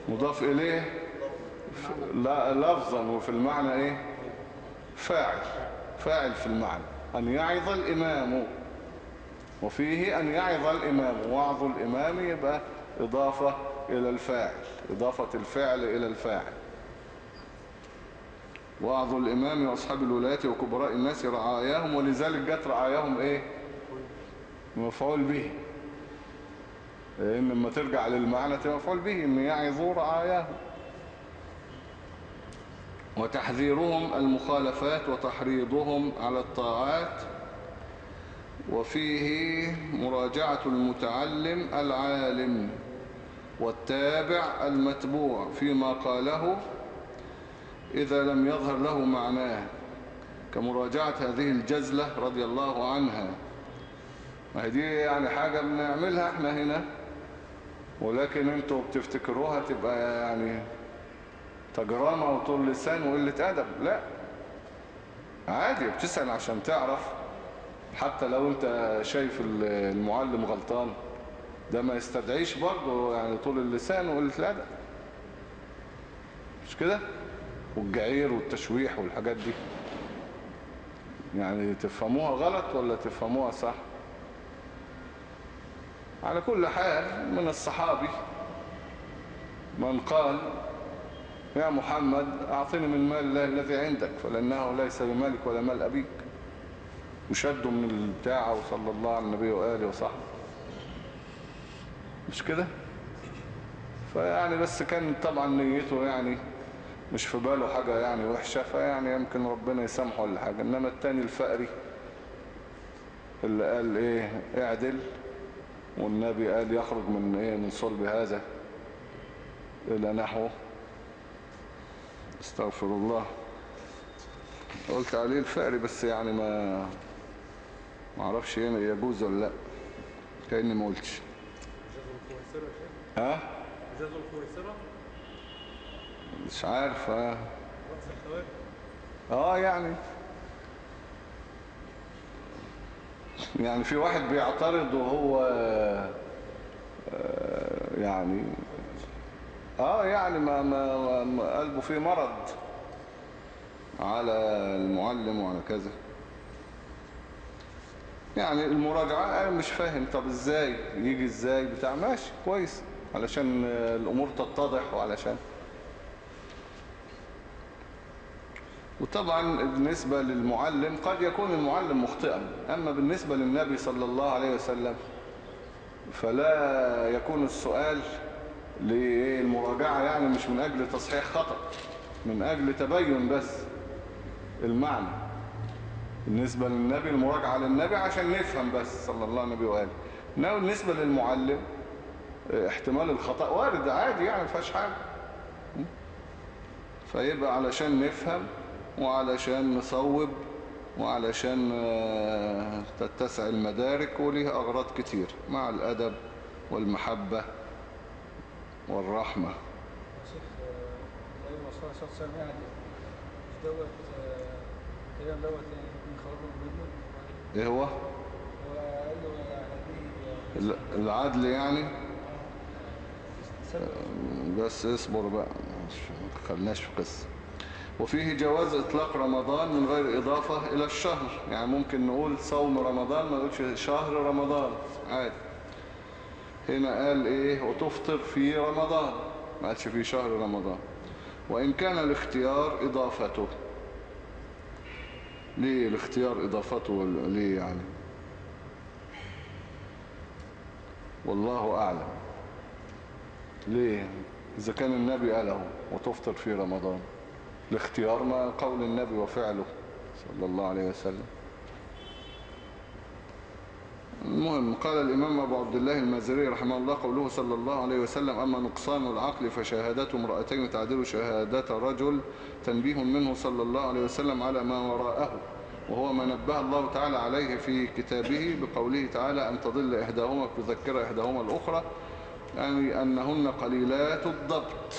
مضاف إليه؟ لا لفظا وفي المعنى إيه؟ فاعل فاعل في المعنى. أن يعظ الإمام. وفيه أن يعظ الإمام. وعظ الإمام يبقى إضافة إلى الفاعل إضافة الفعل إلى الفاعل. وعظ الإمام وأصحاب الولايات وكبراء الناس رعاياهم ولذلك جت رعاياهم إيه؟ مفعول به. لأن لما ترجع للمعنى مفعول به إن يعظوا رعاياه وتحذيرهم المخالفات وتحريضهم على الطاعات. وفيه مراجعة المتعلم العالم والتابع المتبوع فيما قاله إذا لم يظهر له معناه كمراجعة هذه الجزلة رضي الله عنها. ما هي دي يعني حاجة بنعملها إحنا هنا؟ ولكن أنتوا بتفتكروها تبقى يعني تجرمة وطول لسان وقلة أدب. لا. عادي بتسأل عشان تعرف. حتى لو انت شايف المعلم غلطان ده ما يستدعيش برضه يعني طول اللسان وقلة الأدب. مش كده؟ والجعير والتشويح والحاجات دي. يعني تفهموها غلط ولا تفهموها صح؟ على كل حال من الصحابي من قال يا محمد أعطني من مال الله الذي عندك فلأنه ليس بمالك ولا مال أبيك. وشدوا من البتاع وصلى الله على النبي وآله وصحبه. مش كده؟ فيعني بس كان طبعا نيته يعني مش في باله حاجة يعني وحشة فيعني يمكن ربنا يسامحه ولا حاجة. إنما التاني الفقري اللي قال إيه؟ اعدل. والنبي قال يخرج من إيه من صلب هذا إلى نحوه. استغفر الله. قلت عليه الفقري بس يعني ما ما أعرفش هنا يجوز ولا لأ. كأني ما قلتش. ها؟ جزء الخويسرة مش عارف الخوارج؟ آه يعني. يعني في واحد بيعترض وهو آه، يعني آه يعني ما, ما, ما قلبه فيه مرض على المعلم وعلى كذا. يعني المراجعة أنا مش فاهم طب إزاي؟ يجي إزاي؟ بتاع ماشي كويس علشان آه، الأمور تتضح وعلشان وطبعا بالنسبة للمعلم قد يكون المعلم مخطئا أما بالنسبة للنبي صلى الله عليه وسلم فلا يكون السؤال للمراجعة يعني مش من أجل تصحيح خطأ من أجل تبين بس المعنى بالنسبة للنبي المراجعة للنبي عشان نفهم بس صلى الله عليه وآله إنما بالنسبة للمعلم آه، احتمال الخطأ وارد عادي يعني فيهاش حاجة? فيبقى علشان نفهم وعلشان نصوب وعلشان آه، تتسع المدارك وليها أغراض كتير مع الأدب والمحبة والرحمة. شيخ آه، وسلم يعني مش دوت آه، تقريبا دوت من خرج منه؟ إيه هو؟ وقال له هذه ال- العدل يعني؟ بس اصبر بقى مش- ما خلناش في قصة. وفيه جواز إطلاق رمضان من غير إضافة إلى الشهر. يعني ممكن نقول صوم رمضان ما نقولش شهر رمضان. عادي. هنا قال إيه؟ وتفطر في رمضان. ما قالش في شهر رمضان. وإن كان الاختيار إضافته. ليه الاختيار إضافته؟ ولا- ليه يعني؟ والله أعلم. ليه؟ إذا كان النبي قاله وتفطر في رمضان. الاختيار ما قول النبي وفعله صلى الله عليه وسلم. المهم قال الإمام أبو عبد الله المازري رحمه الله قوله صلى الله عليه وسلم أما نقصان العقل فشهادة امرأتين تعدل شهادة رجل تنبيه منه صلى الله عليه وسلم على ما وراءه وهو ما نبه الله تعالى عليه في كتابه بقوله تعالى أن تضل إحداهما تذكر إحداهما الأخرى يعني أنهن قليلات الضبط.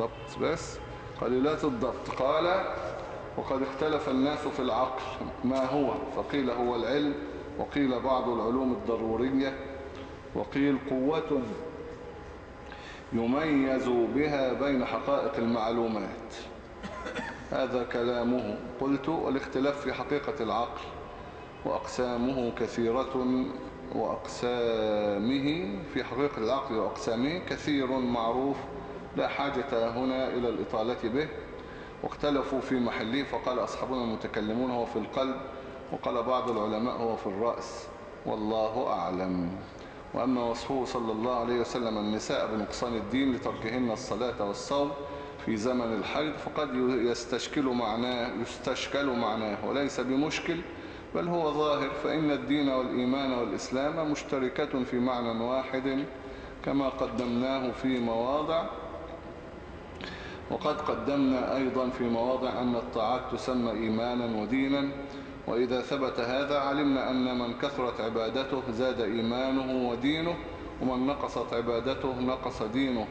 ضبط بس. قليلات الضبط. قال وقد اختلف الناس في العقل. ما هو؟ فقيل هو العلم. وقيل بعض العلوم الضرورية. وقيل قوة يميز بها بين حقائق المعلومات. هذا كلامه. قلت والاختلاف في حقيقة العقل. وأقسامه كثيرة وأقسامه في حقيقة العقل وأقسامه كثير معروف. لا حاجة هنا إلى الإطالة به. واختلفوا في محله فقال أصحابنا المتكلمون هو في القلب وقال بعض العلماء هو في الرأس. والله أعلم. وأما وصفه صلى الله عليه وسلم النساء بنقصان الدين لتركهن الصلاة والصوم في زمن الحيض فقد يستشكل معناه يستشكل معناه وليس بمشكل بل هو ظاهر فإن الدين والإيمان والإسلام مشتركة في معنى واحد كما قدمناه في مواضع وقد قدمنا أيضا في مواضع أن الطاعات تسمى إيمانا ودينا وإذا ثبت هذا علمنا أن من كثرت عبادته زاد إيمانه ودينه ومن نقصت عبادته نقص دينه.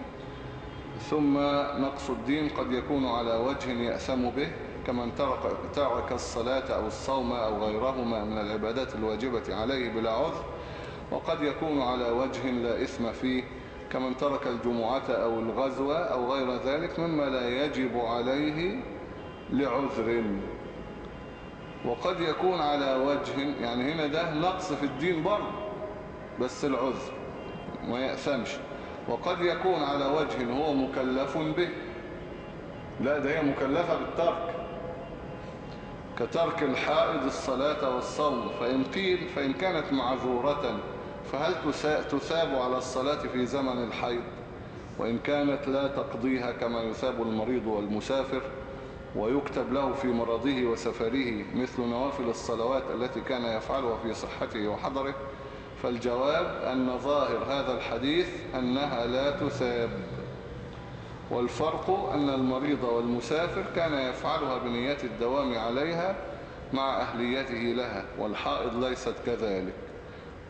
ثم نقص الدين قد يكون على وجه يأثم به كمن ترك, ترك الصلاة أو الصوم أو غيرهما من العبادات الواجبة عليه بلا عذر وقد يكون على وجه لا إثم فيه. كمن ترك الجمعة أو الغزوة أو غير ذلك مما لا يجب عليه لعذر. وقد يكون على وجه يعني هنا ده نقص في الدين برضه بس العذر ما يأثمش. وقد يكون على وجه هو مكلف به. لا ده هي مكلفة بالترك. كترك الحائض الصلاة والصوم فإن قيل فإن كانت معذورة فهل تثاب على الصلاة في زمن الحيض؟ وإن كانت لا تقضيها كما يثاب المريض والمسافر ويكتب له في مرضه وسفره مثل نوافل الصلوات التي كان يفعلها في صحته وحضره فالجواب أن ظاهر هذا الحديث أنها لا تثاب. والفرق أن المريض والمسافر كان يفعلها بنية الدوام عليها مع أهليته لها والحائض ليست كذلك.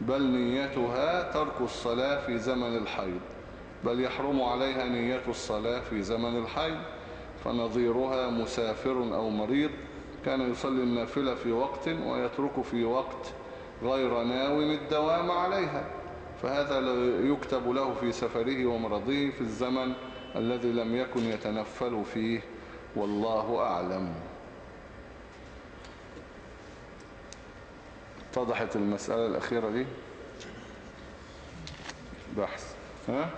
بل نيتها ترك الصلاة في زمن الحيض. بل يحرم عليها نية الصلاة في زمن الحيض. فنظيرها مسافر أو مريض كان يصلي النافلة في وقت ويترك في وقت غير ناو الدوام عليها. فهذا يكتب له في سفره ومرضه في الزمن الذي لم يكن يتنفل فيه. والله أعلم. اتضحت المسألة الأخيرة دي؟ بحث. ها؟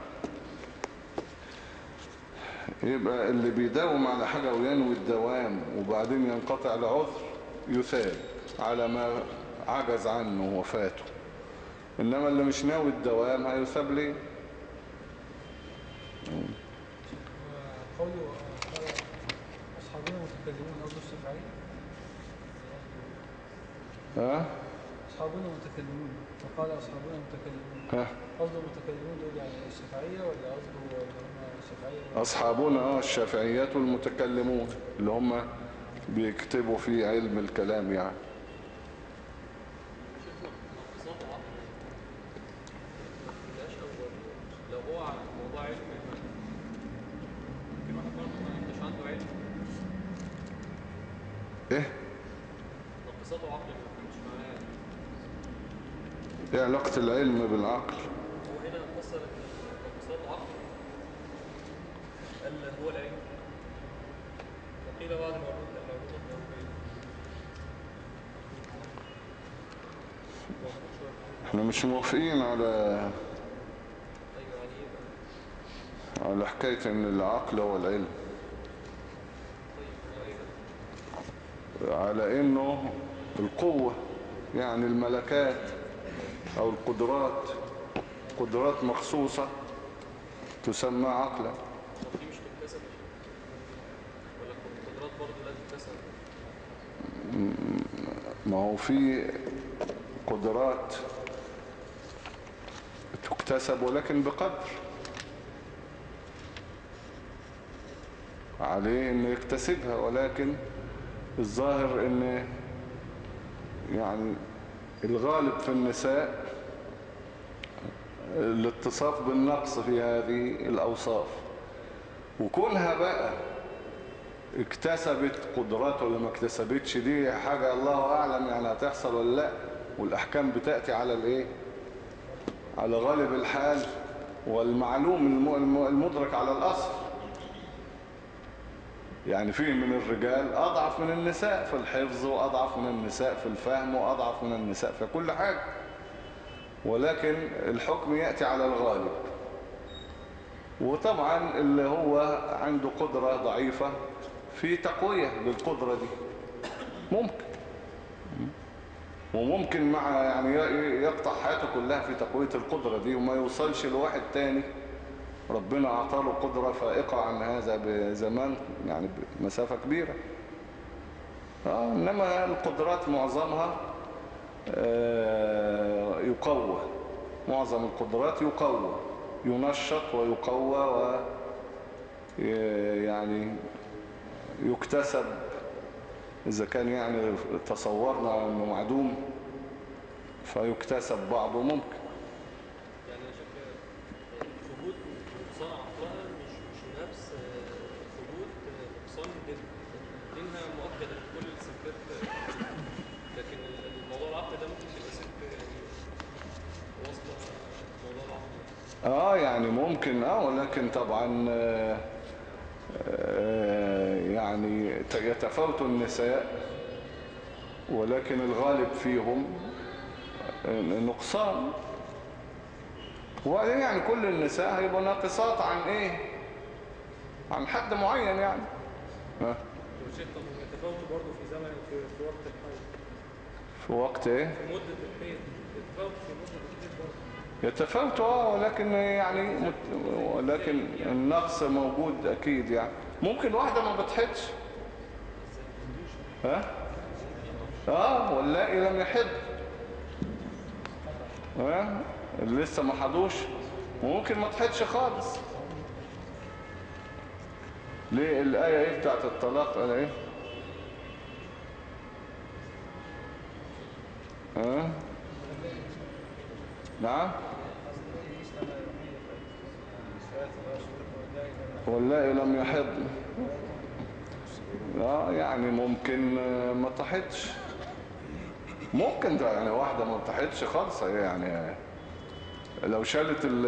يبقى اللي بيداوم على حاجة وينوي الدوام وبعدين ينقطع العذر يثاب على ما عجز عنه وفاته. إنما اللي مش ناوي الدوام هيثاب ليه؟ قوله متكلمون ها؟ أصحابنا متكلمون. وقال أصحابنا متكلمون. ها؟ قصده المتكلمون دول يعني الشافعية ولا قصده الشافعية؟ أصحابنا آه الشافعيات والمتكلمون اللي هم بيكتبوا في علم الكلام يعني لو هو على موضوع علم ممكن واحد برضه ما يبقاش عنده علم إيه نقصاته عقل ما فهمش معناه إيه علاقة العلم بالعقل هو هنا فسر ان نقصاته عقل قال هو العلم وقيل بعض المولود المولود الضروري إحنا مش موافقين على على حكاية إن العقل هو العلم؟ على إنه القوة يعني الملكات أو القدرات قدرات مخصوصة تسمى عقلا ما هو في قدرات تكتسب ولكن بقدر. عليه إنه يكتسبها ولكن الظاهر ان يعني الغالب في النساء الاتصاف بالنقص في هذه الأوصاف. وكونها بقى اكتسبت قدرات ولا ما اكتسبتش دي حاجة الله أعلم يعني هتحصل ولا لأ. والأحكام بتأتي على الإيه؟ على غالب الحال والمعلوم الم- الم- المدرك على الأصل. يعني فيه من الرجال أضعف من النساء في الحفظ وأضعف من النساء في الفهم وأضعف من النساء في كل حاجة. ولكن الحكم يأتي على الغالب. وطبعا اللي هو عنده قدرة وممكن مع يعني يقطع حياته كلها في تقوية القدرة دي وما يوصلش لواحد تاني. ربنا أعطاله قدرة فائقة عن هذا بزمان يعني بمسافة كبيرة. آه إنما القدرات معظمها آه، يقوى. معظم القدرات يقوى ينشط ويقوى و ي- يعني يكتسب إذا كان يعني تصورنا أنه معدوم فيكتسب بعضه ممكن. يعني ثبوت نقصان عقلها مش مش نفس آه، ثبوت آه، نقصان دينها في كل آه، لكن الموضوع العقل ده ممكن تبقى يعني موضوع العقل آه يعني ممكن آه ولكن طبعا آه، آه، يعني ت- يتفاوت النساء ولكن الغالب فيهم آه، نقصان. وبعدين يعني كل النساء هيبقوا ناقصات عن إيه؟ عن حد معين يعني. ها؟ يتفاوتوا برضه في زمن في, وقت الحيض. في وقت إيه؟ في مدة الحيض يتفاوتوا في يتفاوتوا آه ولكن يعني ولكن النقص موجود أكيد يعني. ممكن واحدة ما بتحدش. ها؟ آه واللائي لم يحد. ها؟ لسه ما حضوش وممكن ما تحدش خالص. ليه؟ الآية إيه بتاعت الطلاق؟ قال إيه؟ ها؟ نعم؟ واللائي لم يحض. آه يعني ممكن آه، ما تحضش. ممكن ده يعني واحدة ما تحضش خالص هي يعني لو شالت ال-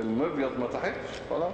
المبيض ما تحضش خلاص.